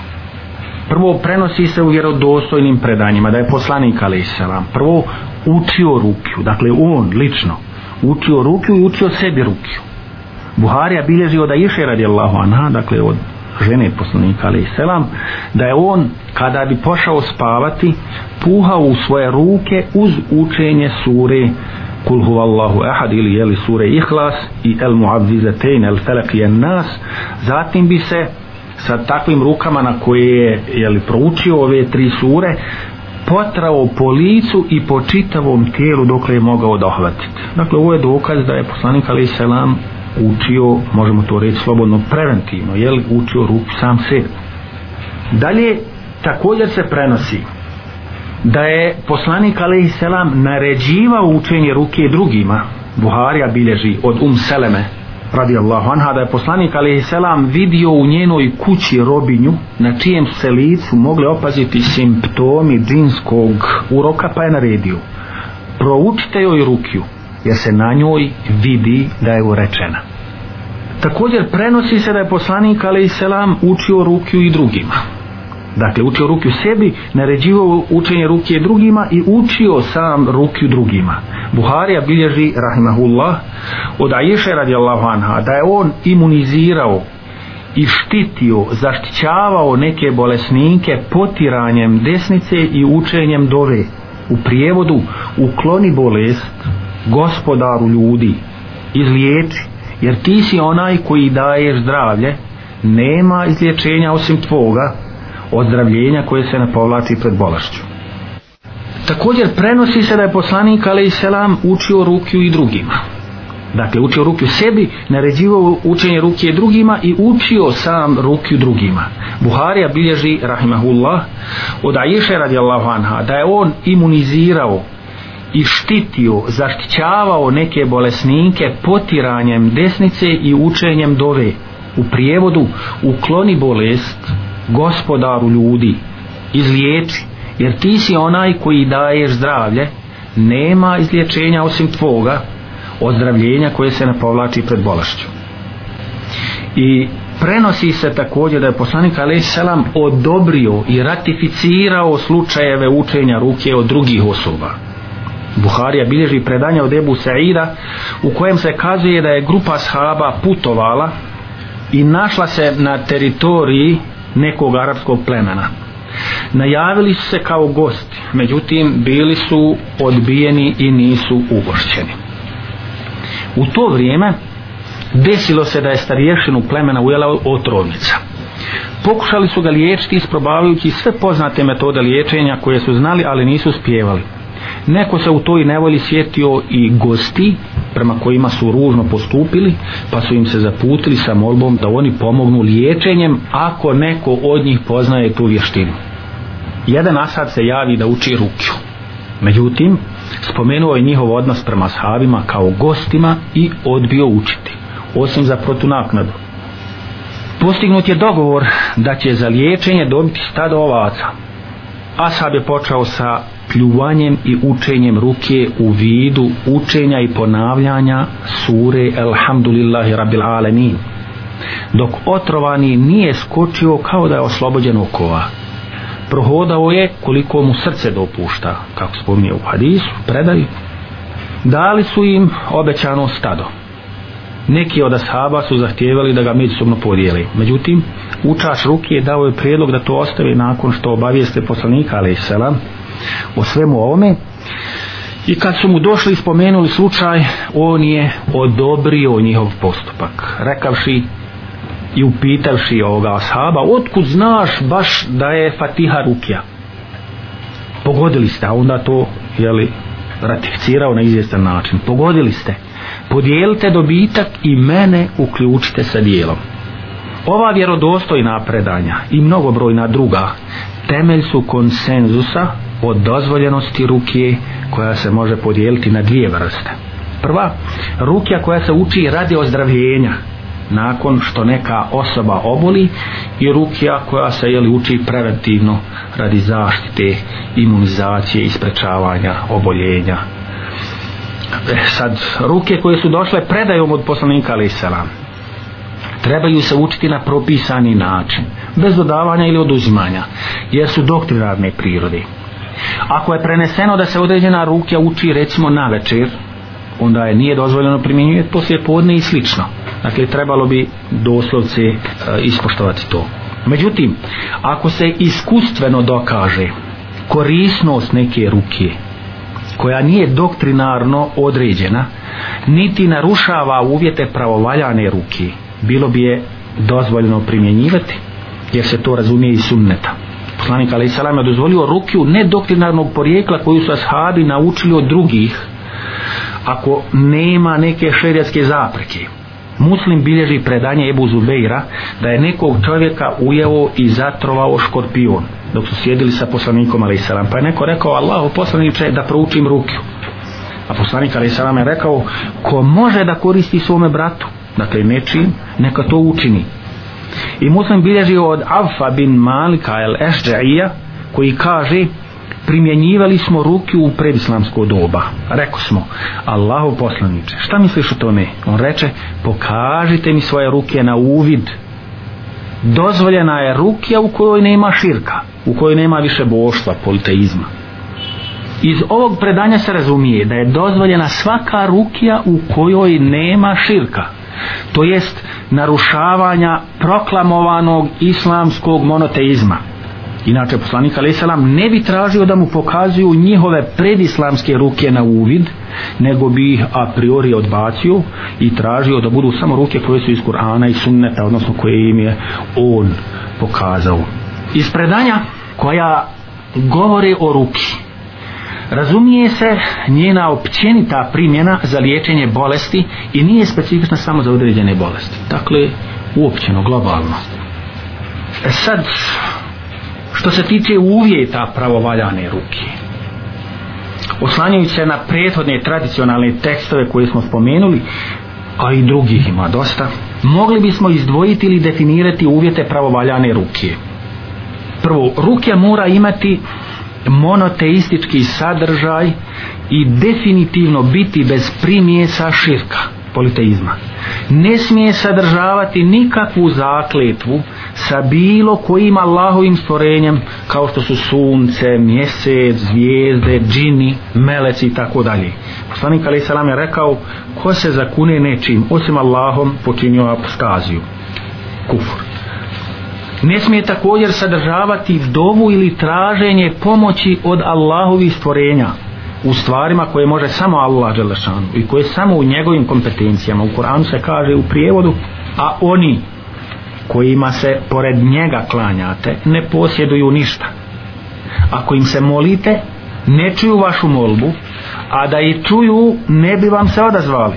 prvo prenosi se u vjerodostojnim predanjima da je poslanik alaih prvo učio rukiju, dakle on lično učio rukiju i učio sebi rukiju. Buharija bilježi da Aisha radijallahu anha, dakle od žene poslanika alaih selam, da je on kada bi pošao spavati puhao u svoje ruke uz učenje sure kul huvallahu ahad ili jeli sure ihlas i el muavvizatein el felak nas zatim bi se sa takvim rukama na koje je jeli, proučio ove tri sure potrao po licu i po čitavom tijelu dok je mogao dohvatiti. Dakle, ovo je dokaz da je poslanik Ali selam učio, možemo to reći slobodno, preventivno, jel, učio ruku sam sebi. Dalje, također se prenosi da je poslanik alaihi selam naređivao učenje ruke drugima. Buharija bilježi od Um Seleme, radijallahu anha, da je poslanik alaihi selam vidio u njenoj kući robinju na čijem se licu mogli opaziti simptomi džinskog uroka, pa je naredio. Proučite joj rukiju jer se na njoj vidi da je urečena. Također prenosi se da je poslanik alaihi selam učio rukiju i drugima. Dakle, učio rukju sebi, naređivao učenje ruke drugima i učio sam rukju drugima. Buharija bilježi, rahimahullah, od Aisha radijallahu anha, da je on imunizirao i štitio, zaštićavao neke bolesnike potiranjem desnice i učenjem dove. U prijevodu, ukloni bolest, gospodaru ljudi izliječi jer ti si onaj koji daješ zdravlje nema izlječenja osim tvoga ozdravljenja koje se ne povlači pred bolešću. Također prenosi se da je poslanik ali selam učio rukju i drugima. Dakle učio rukju sebi naređivao učenje rukije drugima i učio sam rukju drugima. Buharija bilježi rahimahullah od Aisha radijallahu anha da je on imunizirao i štitio, zaštićavao neke bolesnike potiranjem desnice i učenjem dove. U prijevodu, ukloni bolest gospodaru ljudi, izliječi, jer ti si onaj koji daješ zdravlje, nema izliječenja osim tvoga, ozdravljenja koje se ne povlači pred bolešću. I prenosi se također da je poslanik alaih selam odobrio i ratificirao slučajeve učenja ruke od drugih osoba Buharija bilježi predanje od Ebu Saida u kojem se kazuje da je grupa sahaba putovala i našla se na teritoriji nekog arapskog plemena. Najavili su se kao gosti, međutim bili su odbijeni i nisu ugošćeni. U to vrijeme desilo se da je starješinu plemena ujela otrovnica. Pokušali su ga liječiti isprobavajući sve poznate metode liječenja koje su znali, ali nisu spjevali neko se u toj nevolji sjetio i gosti prema kojima su ružno postupili pa su im se zaputili sa molbom da oni pomognu liječenjem ako neko od njih poznaje tu vještinu. Jedan asad se javi da uči rukju. Međutim spomenuo je njihov odnos prema sahabima kao gostima i odbio učiti osim za protunaknadu. Postignut je dogovor da će za liječenje dobiti stado ovaca. Ashab je počeo sa pljuvanjem i učenjem ruke u vidu učenja i ponavljanja sure Elhamdulillahi Rabbil Alemin dok otrovani nije skočio kao da je oslobođen okova. Prohodao je koliko mu srce dopušta kako spominje u hadisu predaju dali su im obećano stado. Neki od ashaba su zahtijevali da ga međusobno podijeli međutim učaš ruke dao je prijedlog da to ostavi nakon što obavijeste poslanika ali selam o svemu ovome. I kad su mu došli i spomenuli slučaj on je odobrio njihov postupak rekavši i upitavši ovoga ashaba otkud znaš baš da je Fatiha Rukja pogodili ste a onda to jeli, ratificirao na izvjestan način. Pogodili ste. Podijelite dobitak i mene uključite sa dijelom. Ova vjerodostojna predanja i mnogobrojna druga temelj su konsenzusa o dozvoljenosti ruke koja se može podijeliti na dvije vrste. Prva rukja koja se uči radi ozdravljenja nakon što neka osoba oboli i rukija koja se jeli, uči preventivno radi zaštite imunizacije i sprečavanja oboljenja. E, sad ruke koje su došle predajom od poslanika ali selam trebaju se učiti na propisani način bez dodavanja ili oduzimanja jer su doktrinarne prirode ako je preneseno da se određena rukja uči recimo na večer onda je nije dozvoljeno primjenjivati poslije podne i slično. Dakle trebalo bi doslovce e, ispoštovati to. Međutim ako se iskustveno dokaže korisnost neke ruke koja nije doktrinarno određena niti narušava uvjete pravovaljane ruke bilo bi je dozvoljeno primjenjivati jer se to razumije iz sunneta poslanik alaih salam je dozvolio rukiju nedoktrinarnog porijekla koju su ashabi naučili od drugih ako nema neke šerijatske zapreke Muslim bilježi predanje Ebu Zubeira da je nekog čovjeka ujeo i zatrovao škorpion dok su sjedili sa poslanikom a.s. pa je neko rekao Allahu poslaniče da proučim rukiju a poslanik a.s. je rekao ko može da koristi svome bratu dakle nečim neka to učini i muslim bilježi od Afa bin Malika el Ešđaija koji kaže primjenjivali smo ruke u predislamsko doba. Reko smo Allahu poslaniče šta misliš o tome? On reče pokažite mi svoje ruke na uvid. Dozvoljena je rukija u kojoj nema širka u kojoj nema više boštva politeizma. Iz ovog predanja se razumije da je dozvoljena svaka rukija u kojoj nema širka to jest narušavanja proklamovanog islamskog monoteizma inače poslanik a.s. salam ne bi tražio da mu pokazuju njihove predislamske ruke na uvid nego bi ih a priori odbacio i tražio da budu samo ruke koje su iz Kur'ana i sunneta odnosno koje im je on pokazao iz predanja koja govore o ruki razumije se njena općenita primjena za liječenje bolesti i nije specifična samo za određene bolesti. Dakle uopćeno globalno. E sad što se tiče uvjeta pravovaljane ruke oslanjujući se na prethodne tradicionalne tekstove koje smo spomenuli a i drugih ima dosta mogli bismo izdvojiti ili definirati uvjete pravovaljane ruke. Prvo, ruke mora imati monoteistički sadržaj i definitivno biti bez primjesa širka politeizma ne smije sadržavati nikakvu zakletvu sa bilo kojim Allahovim stvorenjem kao što su sunce, mjesec, zvijezde, džini, meleci i tako dalje. Poslanik Ali Salam je rekao ko se zakune nečim osim Allahom počinio apostaziju. Kufur. Ne smije također sadržavati dovu ili traženje pomoći od Allahovih stvorenja u stvarima koje može samo Allah Đelešanu i koje samo u njegovim kompetencijama. U Koranu se kaže u prijevodu a oni kojima se pored njega klanjate ne posjeduju ništa. Ako im se molite ne čuju vašu molbu a da i čuju ne bi vam se odazvali.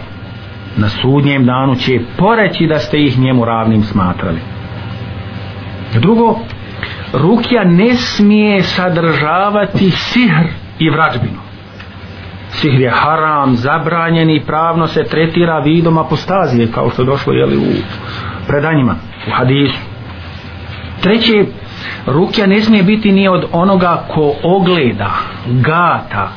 Na sudnjem danu će poreći da ste ih njemu ravnim smatrali drugo rukja ne smije sadržavati sihr i vrađbinu. Sihr je haram, zabranjen i pravno se tretira vidom apostazije kao što je došlo jeli, u predanjima u hadisu. Treće rukja ne smije biti ni od onoga ko ogleda gata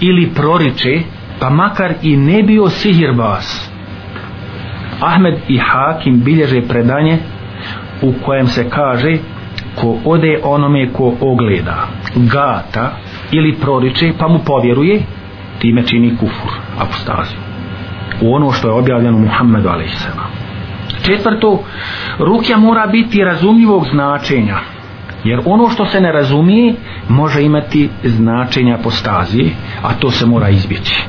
ili proriče pa makar i ne bio sihirbas. Ahmed i Hakim bilježe predanje u kojem se kaže ko ode onome ko ogleda gata ili proriče pa mu povjeruje time čini kufur apostaziju u ono što je objavljeno Muhammedu a.s. četvrto rukja mora biti razumljivog značenja jer ono što se ne razumije može imati značenja apostazije a to se mora izbjeći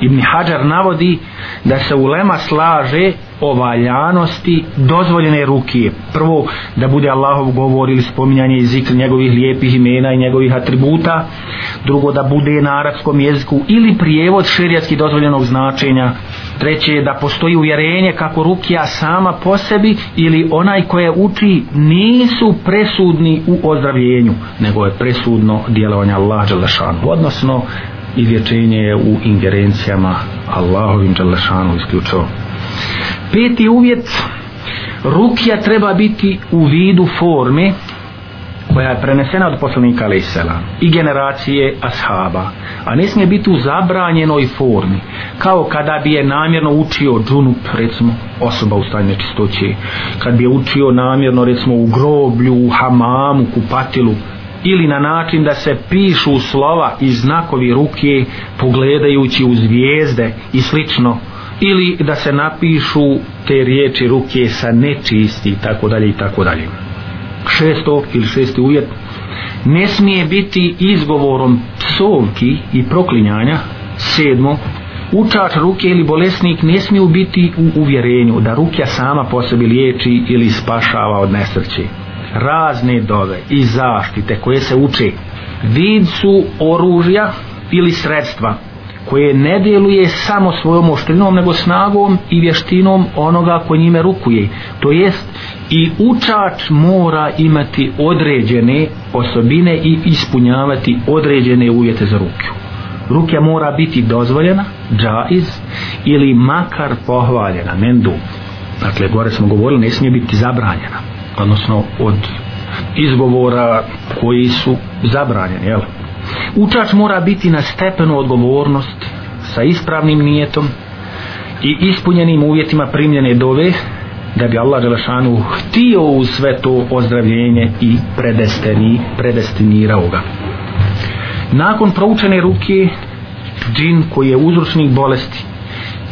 Ibn Hajar navodi da se ulema slaže o valjanosti dozvoljene ruke. Prvo, da bude Allahov govor ili spominjanje i zikr njegovih lijepih imena i njegovih atributa. Drugo, da bude na arapskom jeziku ili prijevod šerijatski dozvoljenog značenja. Treće, da postoji uvjerenje kako rukija sama po sebi ili onaj koje uči nisu presudni u ozdravljenju, nego je presudno djelovanje Allah Đelešanu. Odnosno, izlječenje je u ingerencijama Allahovim Đalešanu isključao peti uvjet rukija treba biti u vidu forme koja je prenesena od poslanika Aleyhisselam i generacije ashaba a ne smije biti u zabranjenoj formi kao kada bi je namjerno učio džunup recimo osoba u stanju čistoće kad bi je učio namjerno recimo u groblju, u hamamu, kupatilu ili na način da se pišu slova i znakovi ruke pogledajući u zvijezde i slično ili da se napišu te riječi ruke sa nečisti i tako dalje i tako dalje. Šesto ili šesti uvjet. Ne smije biti izgovorom psovki i proklinjanja. Sedmo. Učač ruke ili bolesnik ne smiju biti u uvjerenju da rukja sama po sebi liječi ili spašava od nesrće razne dove i zaštite koje se uče. Vid su oružja ili sredstva koje ne djeluje samo svojom oštrinom nego snagom i vještinom onoga ko njime rukuje. To jest i učač mora imati određene osobine i ispunjavati određene uvjete za ruku ruke mora biti dozvoljena džaiz ili makar pohvaljena mendu dakle gore smo govorili ne smije biti zabranjena odnosno od izgovora koji su zabranjeni jel? učač mora biti na stepenu odgovornost sa ispravnim nijetom i ispunjenim uvjetima primljene dove da bi Allah Đelešanu htio u sve to ozdravljenje i predestini, predestinirao ga nakon proučene ruke džin koji je uzročnik bolesti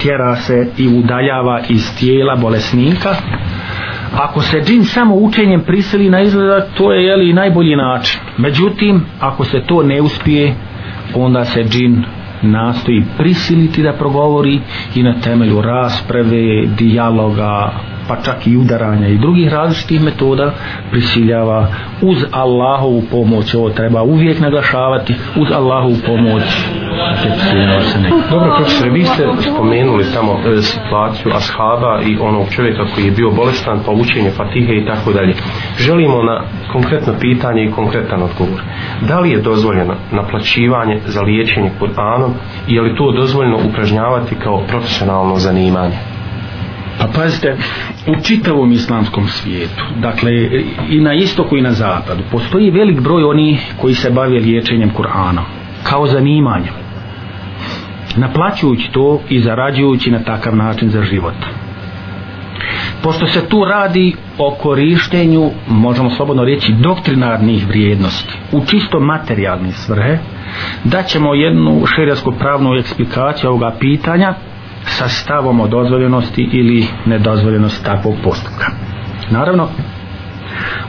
tjera se i udaljava iz tijela bolesnika ako se džin samo učenjem prisili na izgleda to je jeli, najbolji način. Međutim ako se to ne uspije onda se džin nastoji prisiliti da progovori i na temelju rasprave, dijaloga, pa čak i udaranja i drugih različitih metoda prisiljava uz Allahovu pomoć. Ovo treba uvijek naglašavati uz Allahovu pomoć. Dobro profesore, vi ste spomenuli tamo e, situaciju ashaba i onog čovjeka koji je bio bolestan pa učenje fatihe i tako dalje. Želimo na konkretno pitanje i konkretan odgovor. Da li je dozvoljeno naplaćivanje za liječenje Kur'anom? I je li to dozvoljeno upražnjavati kao profesionalno zanimanje? Pa pazite, u čitavom islamskom svijetu, dakle i na istoku i na zapadu, postoji velik broj oni koji se bave liječenjem Kur'ana kao zanimanjem. Naplaćujući to i zarađujući na takav način za život. Pošto se tu radi o korištenju, možemo slobodno reći, doktrinarnih vrijednosti u čisto materijalne svrhe, da ćemo jednu šerijasku pravnu eksplikaciju ovoga pitanja sa stavom o dozvoljenosti ili nedozvoljenosti takvog postupka. Naravno,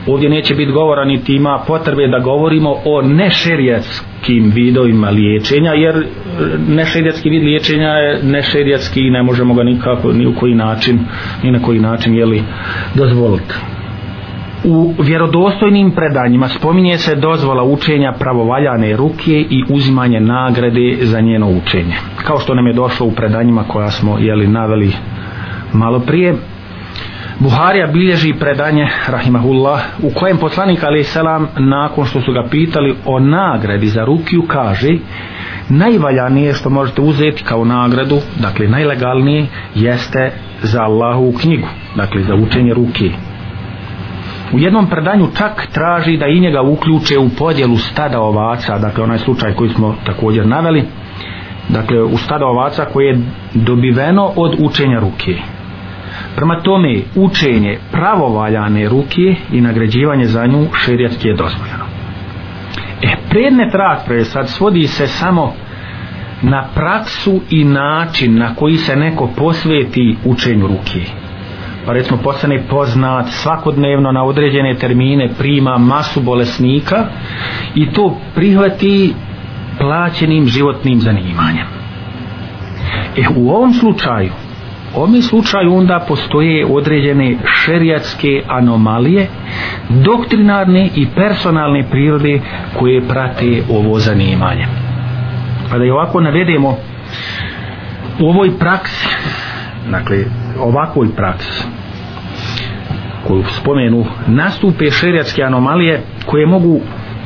ovdje neće biti govora niti ima potrebe da govorimo o nešerijatskim vidovima liječenja, jer e, nešerijatski vid liječenja je nešerijatski i ne možemo ga nikako, ni u koji način, ni na koji način, jeli, dozvoliti. U vjerodostojnim predanjima spominje se dozvola učenja pravovaljane ruke i uzimanje nagrade za njeno učenje. Kao što nam je došlo u predanjima koja smo jeli naveli malo prije Buharija bilježi predanje rahimahullah u kojem poslanik alaih selam nakon što su ga pitali o nagradi za rukiju kaže najvaljanije što možete uzeti kao nagradu dakle najlegalnije jeste za Allahu knjigu dakle za učenje ruke. U jednom predanju čak traži da i njega uključe u podjelu stada ovaca dakle onaj slučaj koji smo također naveli dakle u stada ovaca koje je dobiveno od učenja ruke prema tome učenje pravovaljane ruke i nagrađivanje za nju šerijatski je dozvoljeno. E predmet rasprave sad svodi se samo na praksu i način na koji se neko posveti učenju ruke. Pa recimo postane poznat svakodnevno na određene termine prima masu bolesnika i to prihvati plaćenim životnim zanimanjem. E u ovom slučaju u ovom slučaju onda postoje određene šerijatske anomalije doktrinarne i personalne prirode koje prate ovo zanimanje. Pa da je ovako navedemo u ovoj praksi dakle ovakvoj praksi koju spomenu nastupe šerijatske anomalije koje mogu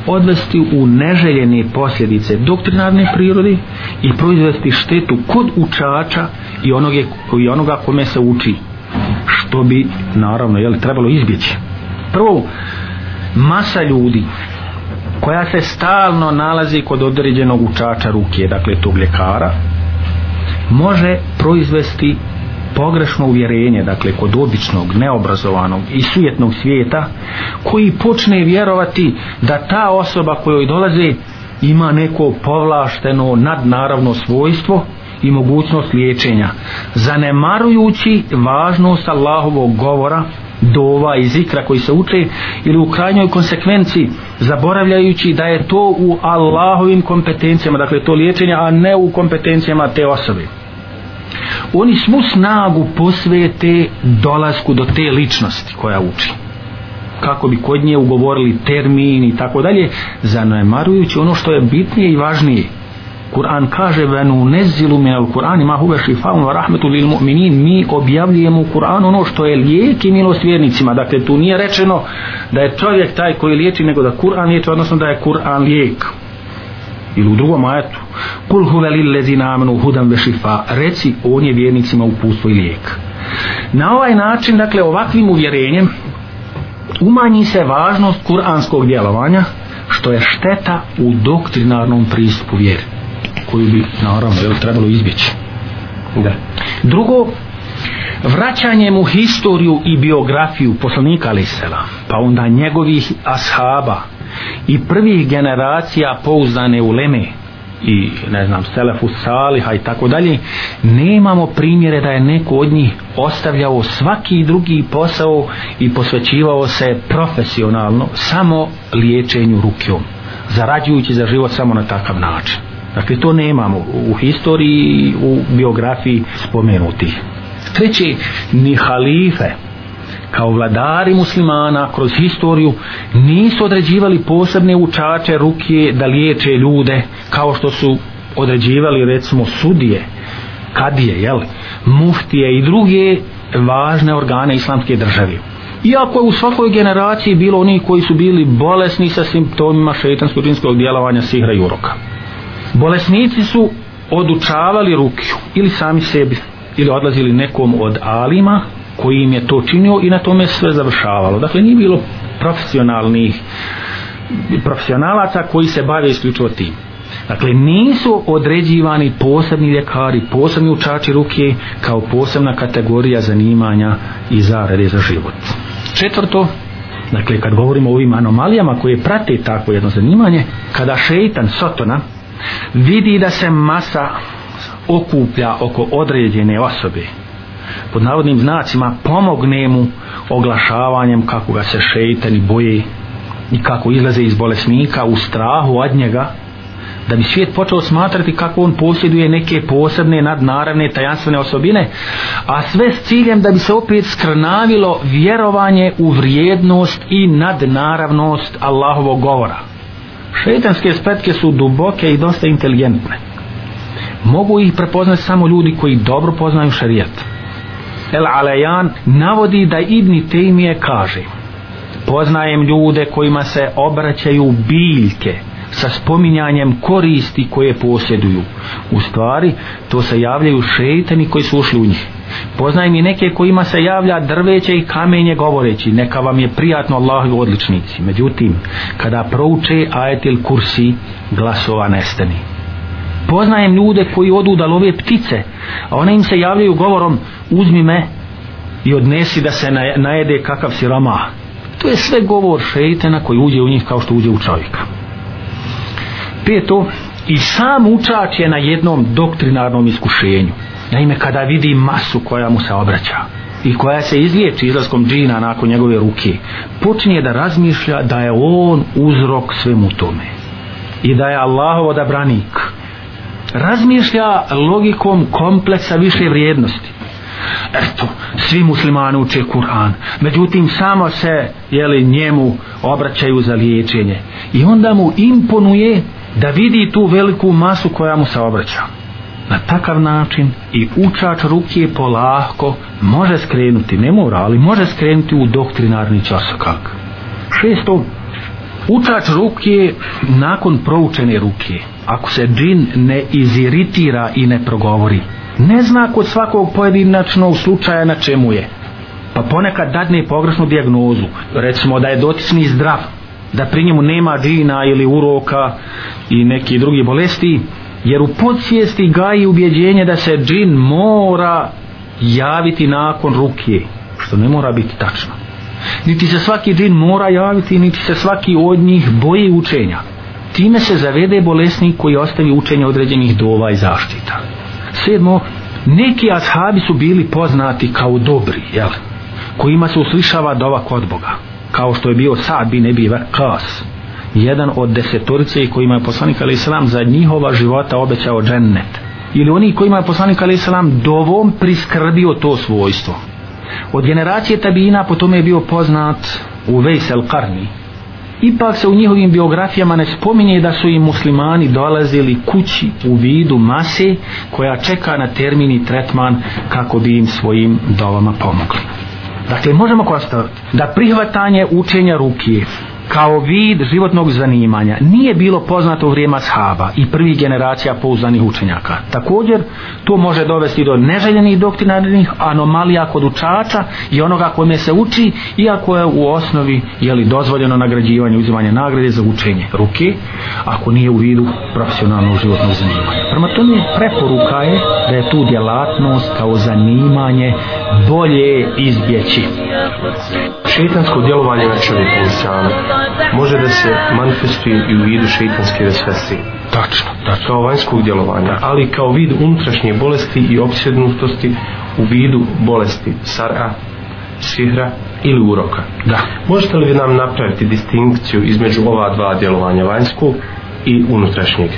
odvesti u neželjene posljedice doktrinarne prirode i proizvesti štetu kod učača i onoga, i onoga kome se uči. Što bi naravno jel, trebalo izbjeći. Prvo masa ljudi koja se stalno nalazi kod određenog učača ruke dakle tog ljekara može proizvesti pogrešno uvjerenje, dakle kod običnog, neobrazovanog i sujetnog svijeta, koji počne vjerovati da ta osoba kojoj dolaze ima neko povlašteno nadnaravno svojstvo i mogućnost liječenja, zanemarujući važnost Allahovog govora, dova i zikra koji se uče ili u krajnjoj konsekvenci zaboravljajući da je to u Allahovim kompetencijama, dakle to liječenje, a ne u kompetencijama te osobe. Oni smu snagu posvete dolasku do te ličnosti koja uči kako bi kod nje ugovorili termin i tako dalje zanemarujući ono što je bitnije i važnije. Kur'an kaže venu nezilu min al Kur'an ma huve šifaun wa rahmetu lil mu'minin. Mi objavljujemo u Kur'an ono što je lijek i milost vjernicima. Dakle tu nije rečeno da je čovjek taj koji liječi nego da Kur'an liječi odnosno da je Kur'an lijek. Ili u drugom ajetu. Kul huve lil lezina amenu hudan ve šifa. Reci on je vjernicima upustvo i lijek. Na ovaj način dakle ovakvim uvjerenjem umanji se važnost kuranskog djelovanja što je šteta u doktrinarnom pristupu vjeri koju bi naravno jel, trebalo izbjeći da. drugo vraćanjem u historiju i biografiju poslanika Alisela pa onda njegovih ashaba i prvih generacija pouzdane u Leme i ne znam Selefu Saliha i tako dalje nemamo primjere da je neko od njih ostavljao svaki drugi posao i posvećivao se profesionalno samo liječenju rukom zarađujući za život samo na takav način. Dakle to nemamo u historiji u biografiji spomenutih. Treći ni halife kao vladari muslimana kroz historiju nisu određivali posebne učače ruke da liječe ljude kao što su određivali recimo sudije kadije jel? Muftije i druge važne organe islamske države. Iako je u svakoj generaciji bilo oni koji su bili bolesni sa simptomima šeitanskog džinskog djelovanja sihra i uroka. Bolesnici su odučavali rukiju ili sami sebi ili odlazili nekom od alima koji im je to činio i na tome sve završavalo. Dakle, nije bilo profesionalnih profesionalaca koji se bave isključivo tim. Dakle, nisu određivani posebni ljekari, posebni učači ruke kao posebna kategorija zanimanja i zarade za život. Četvrto, dakle, kad govorimo o ovim anomalijama koje prate takvo jedno zanimanje, kada šeitan Sotona vidi da se masa okuplja oko određene osobe, pod navodnim znacima pomogne mu oglašavanjem kako ga se šeitani boje i kako izlaze iz bolesnika u strahu od njega da bi svijet počeo smatrati kako on posjeduje neke posebne nadnaravne tajanstvene osobine a sve s ciljem da bi se opet skrnavilo vjerovanje u vrijednost i nadnaravnost Allahovog govora. Šeitanske spletke su duboke i dosta inteligentne. Mogu ih prepoznati samo ljudi koji dobro poznaju šarijat. El Alejan navodi da Ibni Tejmije kaže poznajem ljude kojima se obraćaju biljke sa spominjanjem koristi koje posjeduju. U stvari to se javljaju šeitani koji su ušli u njih. Poznajem i neke kojima se javlja drveće i kamenje govoreći neka vam je prijatno Allahovi odličnici. Međutim kada prouče ajetil kursi glasova nestani poznajem ljude koji odu da love ptice a one im se javljaju govorom uzmi me i odnesi da se najede kakav si rama to je sve govor šeitena koji uđe u njih kao što uđe u čovjeka. Peto i sam učač je na jednom doktrinarnom iskušenju. Naime kada vidi masu koja mu se obraća i koja se izliječi izlaskom džina nakon njegove ruke počinje da razmišlja da je on uzrok svemu tome i da je Allahov odabranik razmišlja logikom kompleksa više vrijednosti. Eto, svi muslimani uče Kur'an. Međutim samo se jeli, njemu obraćaju za liječenje. I onda mu imponuje da vidi tu veliku masu koja mu se obraća. Na takav način i učač ruke polahko može skrenuti, ne mora, ali može skrenuti u doktrinarni časokak. Šesto, učač ruke nakon proučene ruke, ako se džin ne iziritira i ne progovori, ne zna kod svakog pojedinačnog slučaja na čemu je, pa ponekad dadne pogrešnu dijagnozu, recimo da je dotični zdrav, da pri njemu nema džina ili uroka i neki drugi bolesti, jer u podsvijesti gaji ubjeđenje da se džin mora javiti nakon ruke što ne mora biti tačno niti se svaki džin mora javiti niti se svaki od njih boji učenja. Time se zavede bolesnik koji ostavi učenje određenih dova i zaštita. Sedmo neki ashabi su bili poznati kao dobri jel? kojima se uslišava dova kod Boga kao što je bio Sad bin Ebi Vakas jedan od desetorice kojima je poslanik ali islam za njihova života obećao džennet. Ili oni kojima je poslanik ali islam dovom priskrbio to svojstvo od generacije tabina potom je bio poznat u Vejsel Karni ipak se u njihovim biografijama ne spominje da su i muslimani dolazili kući u vidu mase koja čeka na termini tretman kako bi im svojim dovama pomogli. Dakle možemo konstatovati da prihvatanje učenja rukije kao vid životnog zanimanja nije bilo poznato u vrijeme shaba i prvih generacija pouzdanih učenjaka. Također, to može dovesti do neželjenih doktrinarnih anomalija kod učača i onoga kome se uči, iako je u osnovi jeli, dozvoljeno nagrađivanje, uzimanje nagrade za učenje ruke, ako nije u vidu profesionalnog životnog zanimanja. Prema tome, preporuka je da je tu djelatnost kao zanimanje bolje izbjeći. Šeitansko djelovanje na čovjeku insanu može da se manifestuje i u vidu šeitanske vesvesti. Tačno, tačno. Kao vanjskog djelovanja, ali kao vid unutrašnje bolesti i opsjednutosti u vidu bolesti sara, sihra ili uroka. Da. Možete li vi nam napraviti distinkciju između ova dva djelovanja vanjskog i unutrašnjeg?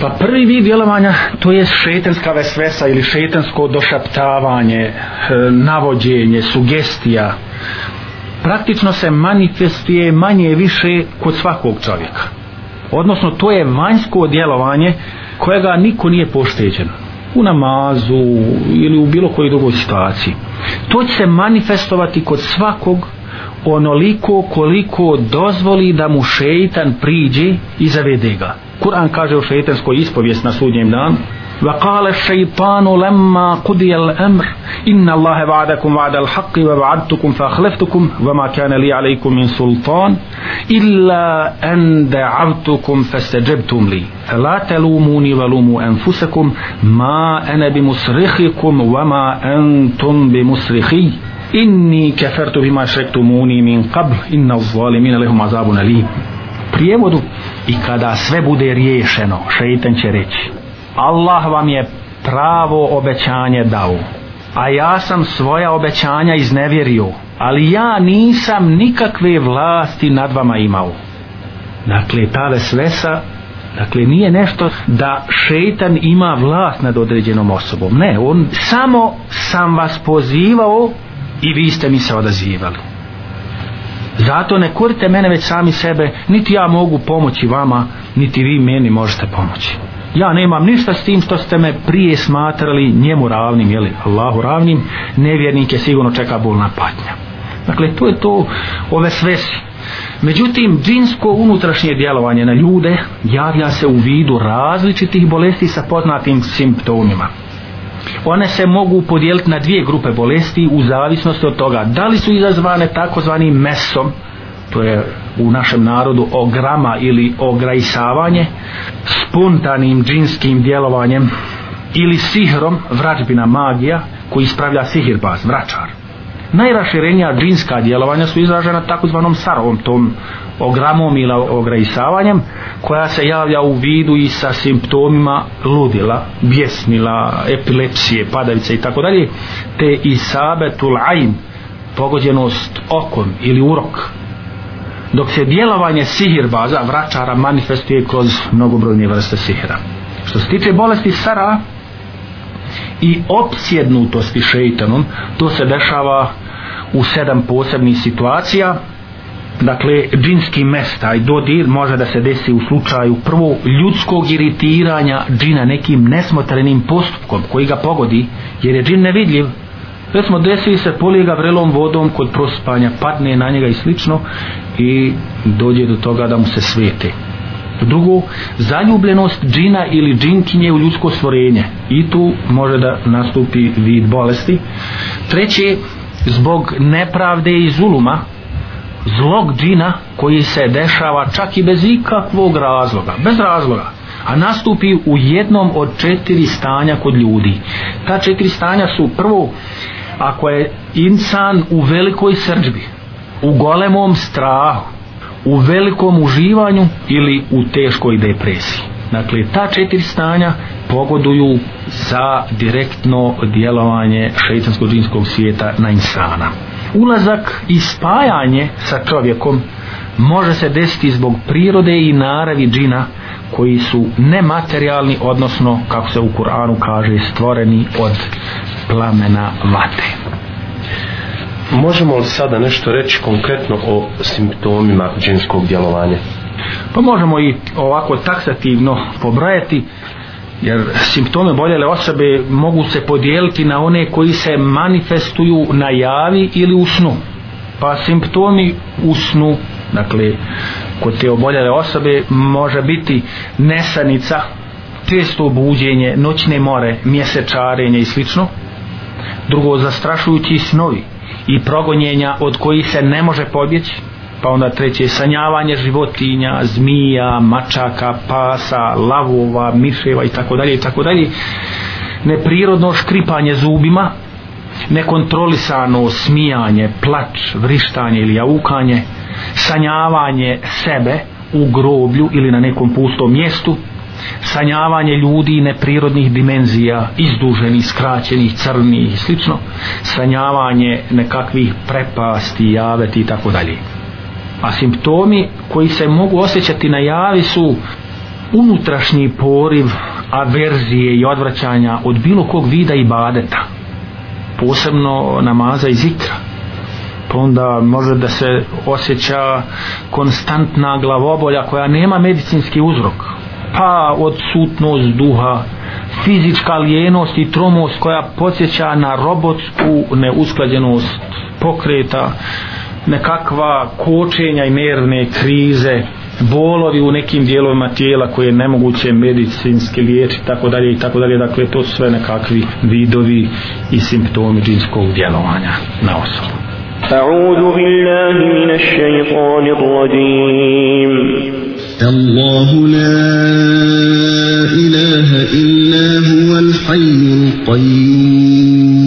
Pa prvi vid djelovanja to je šetanska vesvesa ili šetansko došaptavanje, e, navođenje, sugestija, praktično se manifestuje manje više kod svakog čovjeka. Odnosno to je vanjsko djelovanje kojega niko nije pošteđen u namazu ili u bilo kojoj drugoj situaciji. To će se manifestovati kod svakog onoliko koliko dozvoli da mu šeitan priđe i zavede ga. Kur'an kaže u šeitanskoj ispovijest na sudnjem danu وقال الشيطان لما قضي الأمر إن الله وعدكم وعد الحق ووعدتكم فأخلفتكم وما كان لي عليكم من سلطان إلا أن دعوتكم فاستجبتم لي فلا تلوموني ولوموا أنفسكم ما أنا بمصرخكم وما أنتم بمصرخي إني كفرت بما شركتموني من قبل إن الظالمين لهم عذاب أليم prijevodu i kada sve bude riješeno šeitan će reći Allah vam je pravo obećanje dao a ja sam svoja obećanja iznevjerio ali ja nisam nikakve vlasti nad vama imao. Dakle ta vesvesa dakle nije nešto da šeitan ima vlast nad određenom osobom. Ne, on samo sam vas pozivao i vi ste mi se odazivali zato ne kurite mene već sami sebe niti ja mogu pomoći vama niti vi meni možete pomoći ja nemam ništa s tim što ste me prije smatrali njemu ravnim, jeli, Allahu ravnim, nevjernike sigurno čeka bolna patnja. Dakle, to je to ove svesi. Međutim, džinsko unutrašnje djelovanje na ljude javlja se u vidu različitih bolesti sa poznatim simptomima. One se mogu podijeliti na dvije grupe bolesti u zavisnosti od toga da li su izazvane takozvanim mesom, to je u našem narodu ograma ili ograjsavanje spontanim džinskim djelovanjem ili sihrom vrađbina magija koji ispravlja sihirbaz, vračar. Najraširenija džinska djelovanja su izražena takozvanom sarovom tom ogramom ili ograisavanjem koja se javlja u vidu i sa simptomima ludila, bjesnila, epilepsije, padavice i tako dalje te i sabetul ain pogođenost okom ili urok. Dok se djelovanje sihirbaza vračara, manifestuje kroz mnogobrojne vrste sihira. Što se tiče bolesti sara i opsjednutosti šeitanom to se dešava u sedam posebnih situacija dakle džinski mesta i dodir može da se desi u slučaju prvo ljudskog iritiranja džina nekim nesmotrenim postupkom koji ga pogodi jer je džin nevidljiv. Recimo desi se polije ga vrelom vodom kod prospanja padne na njega i slično i dođe do toga da mu se svete. Drugo zaljubljenost džina ili džinkinje u ljudsko stvorenje. I tu može da nastupi vid bolesti. Treće zbog nepravde i zuluma zlog džina koji se dešava čak i bez ikakvog razloga bez razloga a nastupi u jednom od četiri stanja kod ljudi. Ta četiri stanja su prvo ako je insan u velikoj srđbi u golemom strahu u velikom uživanju ili u teškoj depresiji. Dakle ta četiri stanja pogoduju za direktno djelovanje šeitanskog džinskog svijeta na insana ulazak i spajanje sa čovjekom može se desiti zbog prirode i naravi džina koji su nematerijalni odnosno kako se u Kur'anu kaže stvoreni od plamena vate. Možemo li sada nešto reći konkretno o simptomima džinskog djelovanja? Pa možemo i ovako taksativno pobrajati jer simptome boljele osobe mogu se podijeliti na one koji se manifestuju na javi ili u snu. Pa simptomi u snu dakle kod te oboljele osobe može biti nesanica često obuđenje, noćne more mjesečarenje i slično. Drugo zastrašujući snovi i progonjenja od kojih se ne može pobjeći pa onda treće sanjavanje životinja, zmija, mačaka, pasa, lavova, miševa i tako dalje i tako dalje. Neprirodno škripanje zubima nekontrolisano smijanje, plač, vrištanje ili jaukanje sanjavanje sebe u groblju ili na nekom pustom mjestu sanjavanje ljudi neprirodnih dimenzija izduženih, skraćenih, crnih i slično sanjavanje nekakvih prepasti, javeti i tako dalje a simptomi koji se mogu osjećati na javi su unutrašnji poriv averzije i odvraćanja od bilo kog vida i badeta posebno namaza i zikra. Pa onda može da se osjeća konstantna glavobolja koja nema medicinski uzrok pa odsutnost duha fizička lijenost i tromost koja podsjeća na robotsku neusklađenost pokreta nekakva kočenja i nervne krize bolovi u nekim dijelovima tijela koje je nemoguće medicinski liječiti tako dalje i tako dalje dakle to su sve nekakvi vidovi i simptomi džinskog djelovanja na osobu أعوذ بالله من الشيطان الرجيم الله لا إله إلا هو الحي القيوم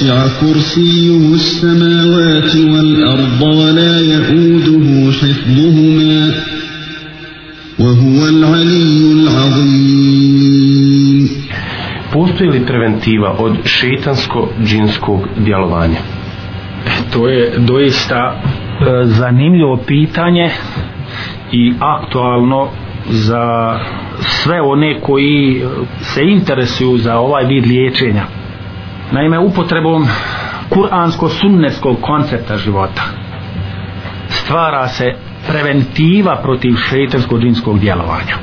وسع كرسيه السماوات والأرض ولا يؤوده حفظهما وهو العلي العظيم postoji li preventiva od šeitansko-džinskog djelovanja to je doista e, zanimljivo pitanje i aktualno za sve one koji se interesuju za ovaj vid liječenja naime upotrebom kuransko-sunneskog koncepta života stvara se preventiva protiv šeitansko-džinskog djelovanja.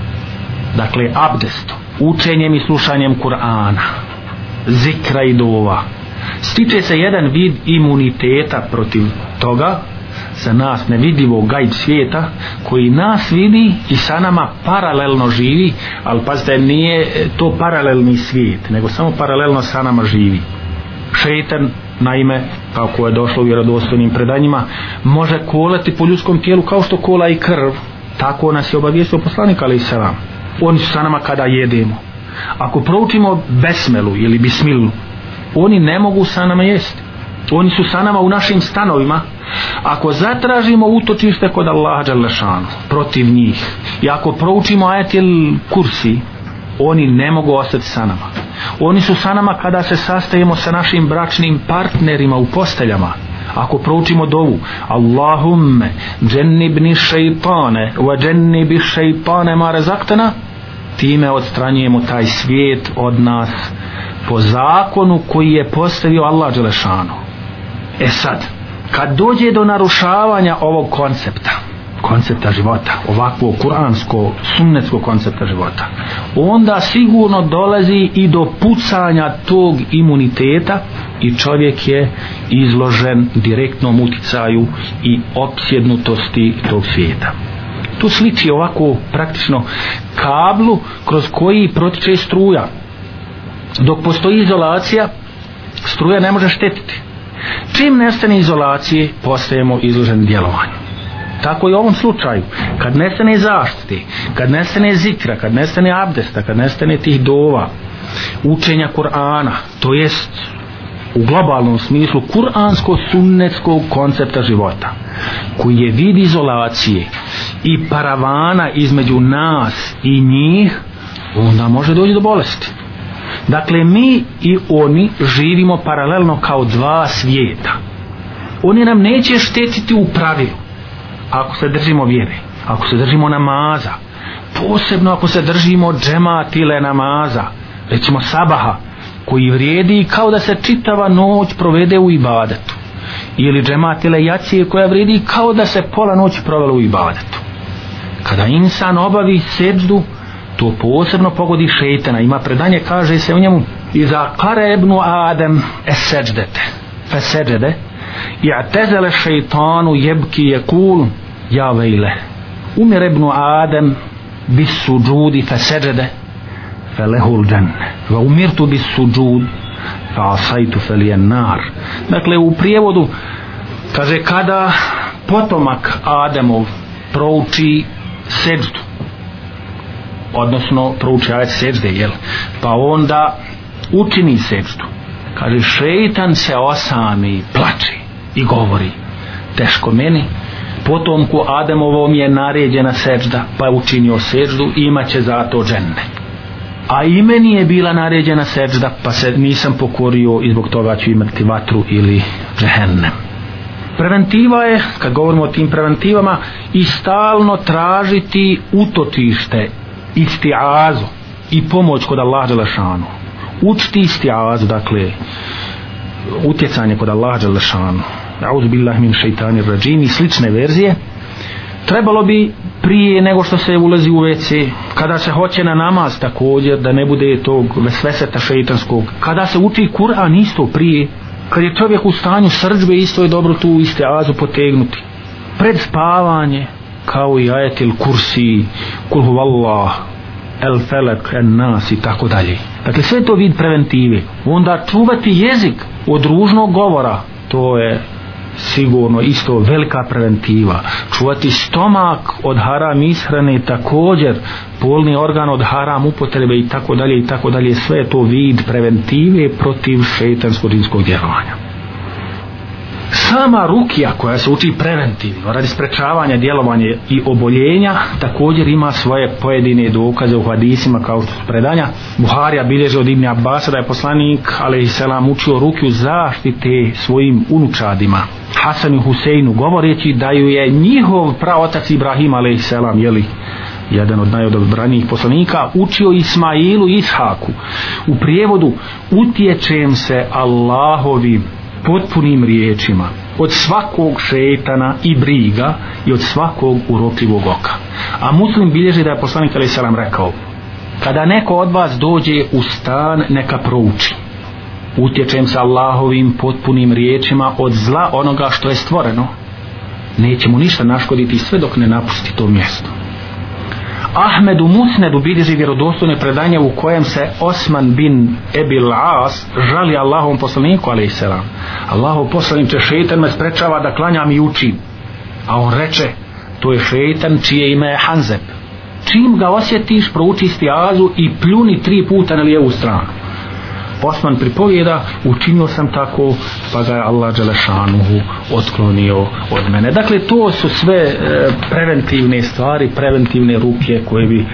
Dakle abdestom učenjem i slušanjem Kur'ana zikra i dova. Stiče se jedan vid imuniteta protiv toga za nas nevidljivog gajb svijeta koji nas vidi i sa nama paralelno živi ali pazite nije to paralelni svijet nego samo paralelno sa nama živi šeitan naime kako je došlo u vjerodostojnim predanjima može kolati po ljudskom tijelu kao što kola i krv. Tako nas je obavijestio poslanik ali i selam. Oni su sa nama kada jedemo. Ako proučimo besmelu ili bismilu oni ne mogu sa nama jesti. Oni su sa nama u našim stanovima. Ako zatražimo utočište kod Allaha Đalešanu protiv njih i ako proučimo ajetil kursi oni ne mogu ostati sa nama oni su sa nama kada se sastajemo sa našim bračnim partnerima u posteljama. Ako proučimo dovu Allahumme džennibni šeitane wa džennibi šeitane ma rezaktena time odstranjujemo taj svijet od nas po zakonu koji je postavio Allah Đelešanu. E sad kad dođe do narušavanja ovog koncepta koncepta života, ovakvog kuransko, sunnetskog koncepta života, onda sigurno dolazi i do pucanja tog imuniteta i čovjek je izložen direktnom uticaju i opsjednutosti tog svijeta. Tu sliči ovako praktično kablu kroz koji protiče struja. Dok postoji izolacija, struja ne može štetiti. Čim nestane izolacije, postajemo izloženi djelovanju tako i u ovom slučaju. Kad nestane zaštite kad nestane zikra, kad nestane abdesta kad nestane tih dova učenja Kur'ana to jest u globalnom smislu kuransko-sunnetskog koncepta života koji je vid izolacije i paravana između nas i njih onda može doći do bolesti. Dakle mi i oni živimo paralelno kao dva svijeta. Oni nam neće štetiti u pravilu ako se držimo vjere ako se držimo namaza posebno ako se držimo džematile namaza recimo sabaha koji vrijedi kao da se čitava noć provede u ibadetu. Ili džematile jacije koja vrijedi kao da se pola noći provela u ibadetu. Kada insan obavi seđdu to posebno pogodi šeitana. Ima predanje kaže se u njemu iza kare ebnu adem es seđdete i'tezele šeitanu jebki je kul ja vejle umir ibn Adem bis suđudi fe seđede fe lehul džan va umirtu bis suđud fe asajtu fe lijen nar dakle u prijevodu kaže kada potomak Ademov prouči seđdu odnosno prouči ajet seđde jel? pa onda učini seđdu kaže šeitan se osami plači i govori. Teško meni. Potomku Ademovom je naređena sežda pa je učinio seždu i imaće zato dženne. A i meni je bila naređena sežda pa se nisam pokorio i zbog toga ću imati vatru ili džehennem. Preventiva je kad govorimo o tim preventivama i stalno tražiti utočište istiazu i pomoć kod Allah Đelešanu učiti istiazu dakle utjecanje kod Allaha Đalešanu, A'udhu billahi min šeitanir rajim i slične verzije. Trebalo bi prije nego što se ulazi u WC kada se hoće na namaz također da ne bude tog vesveseta šeitanskog kada se uči Kur'an isto prije kad je čovjek u stanju srđbe isto je dobro tu iste azu potegnuti. Pred spavanje kao i ajetil kursi kulhu huvallah, el felek en nas i tako dalje. Dakle sve to vid preventive. Onda čuvati jezik od ružnog govora to je sigurno isto velika preventiva. Čuvati stomak od haram ishrane također polni organ od haram upotrebe i tako dalje i tako dalje. Sve je to vid preventive protiv šetanskog dinskog djelovanja sama rukija koja se uči preventivno radi sprečavanja djelovanja i oboljenja također ima svoje pojedine dokaze u hadisima kao što su predanja. Buharija bilježe od Ibn Abbas da je poslanik ali selam učio rukiju zaštite svojim unučadima. Hasanu i Huseinu govoreći da ju je njihov praotac Ibrahim ali selam jeli jedan od najodobranijih poslanika učio Ismailu Ishaku. U prijevodu utječem se Allahovim potpunim riječima od svakog šetana i briga i od svakog urokljivog oka. A muslim bilježi da je poslanik ali salam rekao kada neko od vas dođe u stan neka prouči. Utječem sa Allahovim potpunim riječima od zla onoga što je stvoreno. Neće mu ništa naškoditi sve dok ne napusti to mjesto. Ahmedu Musnedu bilježi vjerodostojne predanje u kojem se Osman bin Ebil As žali Allahom poslaniku alaih selam. Allahov poslaniče šeitan me sprečava da klanjam i učim. A on reče to je šeitan čije ime je Hanzeb. Čim ga osjetiš prouči stijazu i pljuni tri puta na lijevu stranu. Osman pripovijeda učinio sam tako pa ga je Allah Đelešanuhu otklonio od mene. Dakle to su sve e, preventivne stvari preventivne ruke koje bi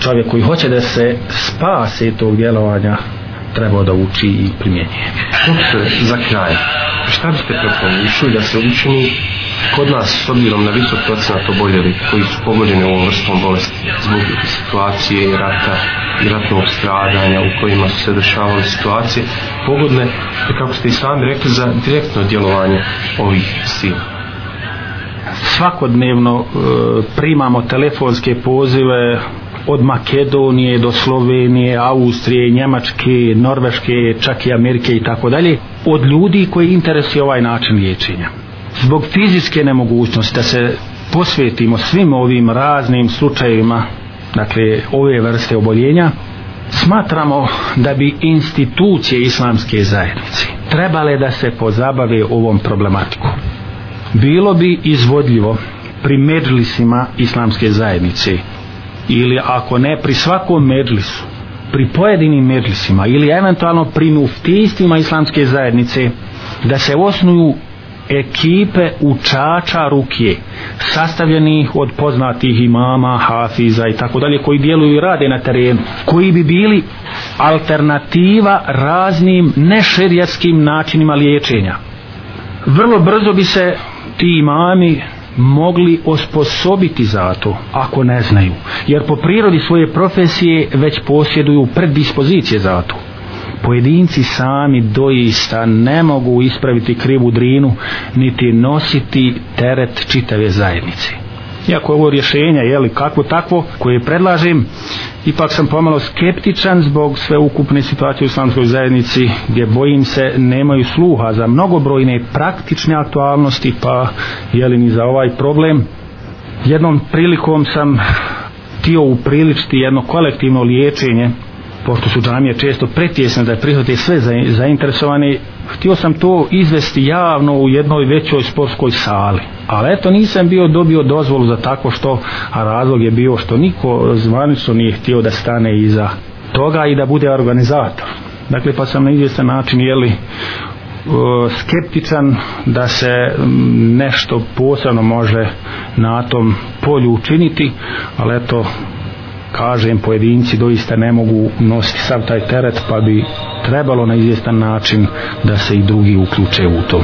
čovjek koji hoće da se spase tog djelovanja trebao da uči i primjenjuje. Doktor, za kraj šta biste preporučili da se učini kod nas s obzirom na visok procenat oboljeli koji su pogođeni ovom vrstom bolesti zbog situacije i rata i ratnog stradanja u kojima su se dešavale situacije pogodne, kako ste i sami rekli, za direktno djelovanje ovih sila. Svakodnevno e, primamo telefonske pozive od Makedonije do Slovenije, Austrije, Njemačke, Norveške, čak i Amerike i tako dalje, od ljudi koji interesuje ovaj način liječenja. Zbog fizičke nemogućnosti da se posvetimo svim ovim raznim slučajevima dakle ove vrste oboljenja smatramo da bi institucije islamske zajednice trebale da se pozabave ovom problematiku bilo bi izvodljivo pri medlisima islamske zajednice ili ako ne pri svakom medlisu pri pojedinim medlisima ili eventualno pri muftijstvima islamske zajednice da se osnuju ekipe učača rukije sastavljenih od poznatih imama, hafiza i tako dalje koji djeluju i rade na terenu koji bi bili alternativa raznim nešerijatskim načinima liječenja. Vrlo brzo bi se ti imami mogli osposobiti za to ako ne znaju jer po prirodi svoje profesije već posjeduju predispozicije za to pojedinci sami doista ne mogu ispraviti krivu drinu niti nositi teret čitave zajednice. Iako ovo rješenje je li kakvo takvo koje predlažem ipak sam pomalo skeptičan zbog sveukupne situacije u islamskoj zajednici gdje bojim se nemaju sluha za mnogobrojne praktične aktualnosti pa je li ni za ovaj problem. Jednom prilikom sam htio upriličiti jedno kolektivno liječenje pošto su džamije često pretjesne da prihvate sve zainteresovani htio sam to izvesti javno u jednoj većoj sportskoj sali. Ali eto nisam bio dobio dozvolu za tako što a razlog je bio što niko zvanično nije htio da stane iza toga i da bude organizator. Dakle pa sam na izvjestan način jeli e, skeptičan da se nešto posebno može na tom polju učiniti ali eto kažem pojedinci doista ne mogu nositi sav taj teret pa bi trebalo na izvjestan način da se i drugi uključe u to.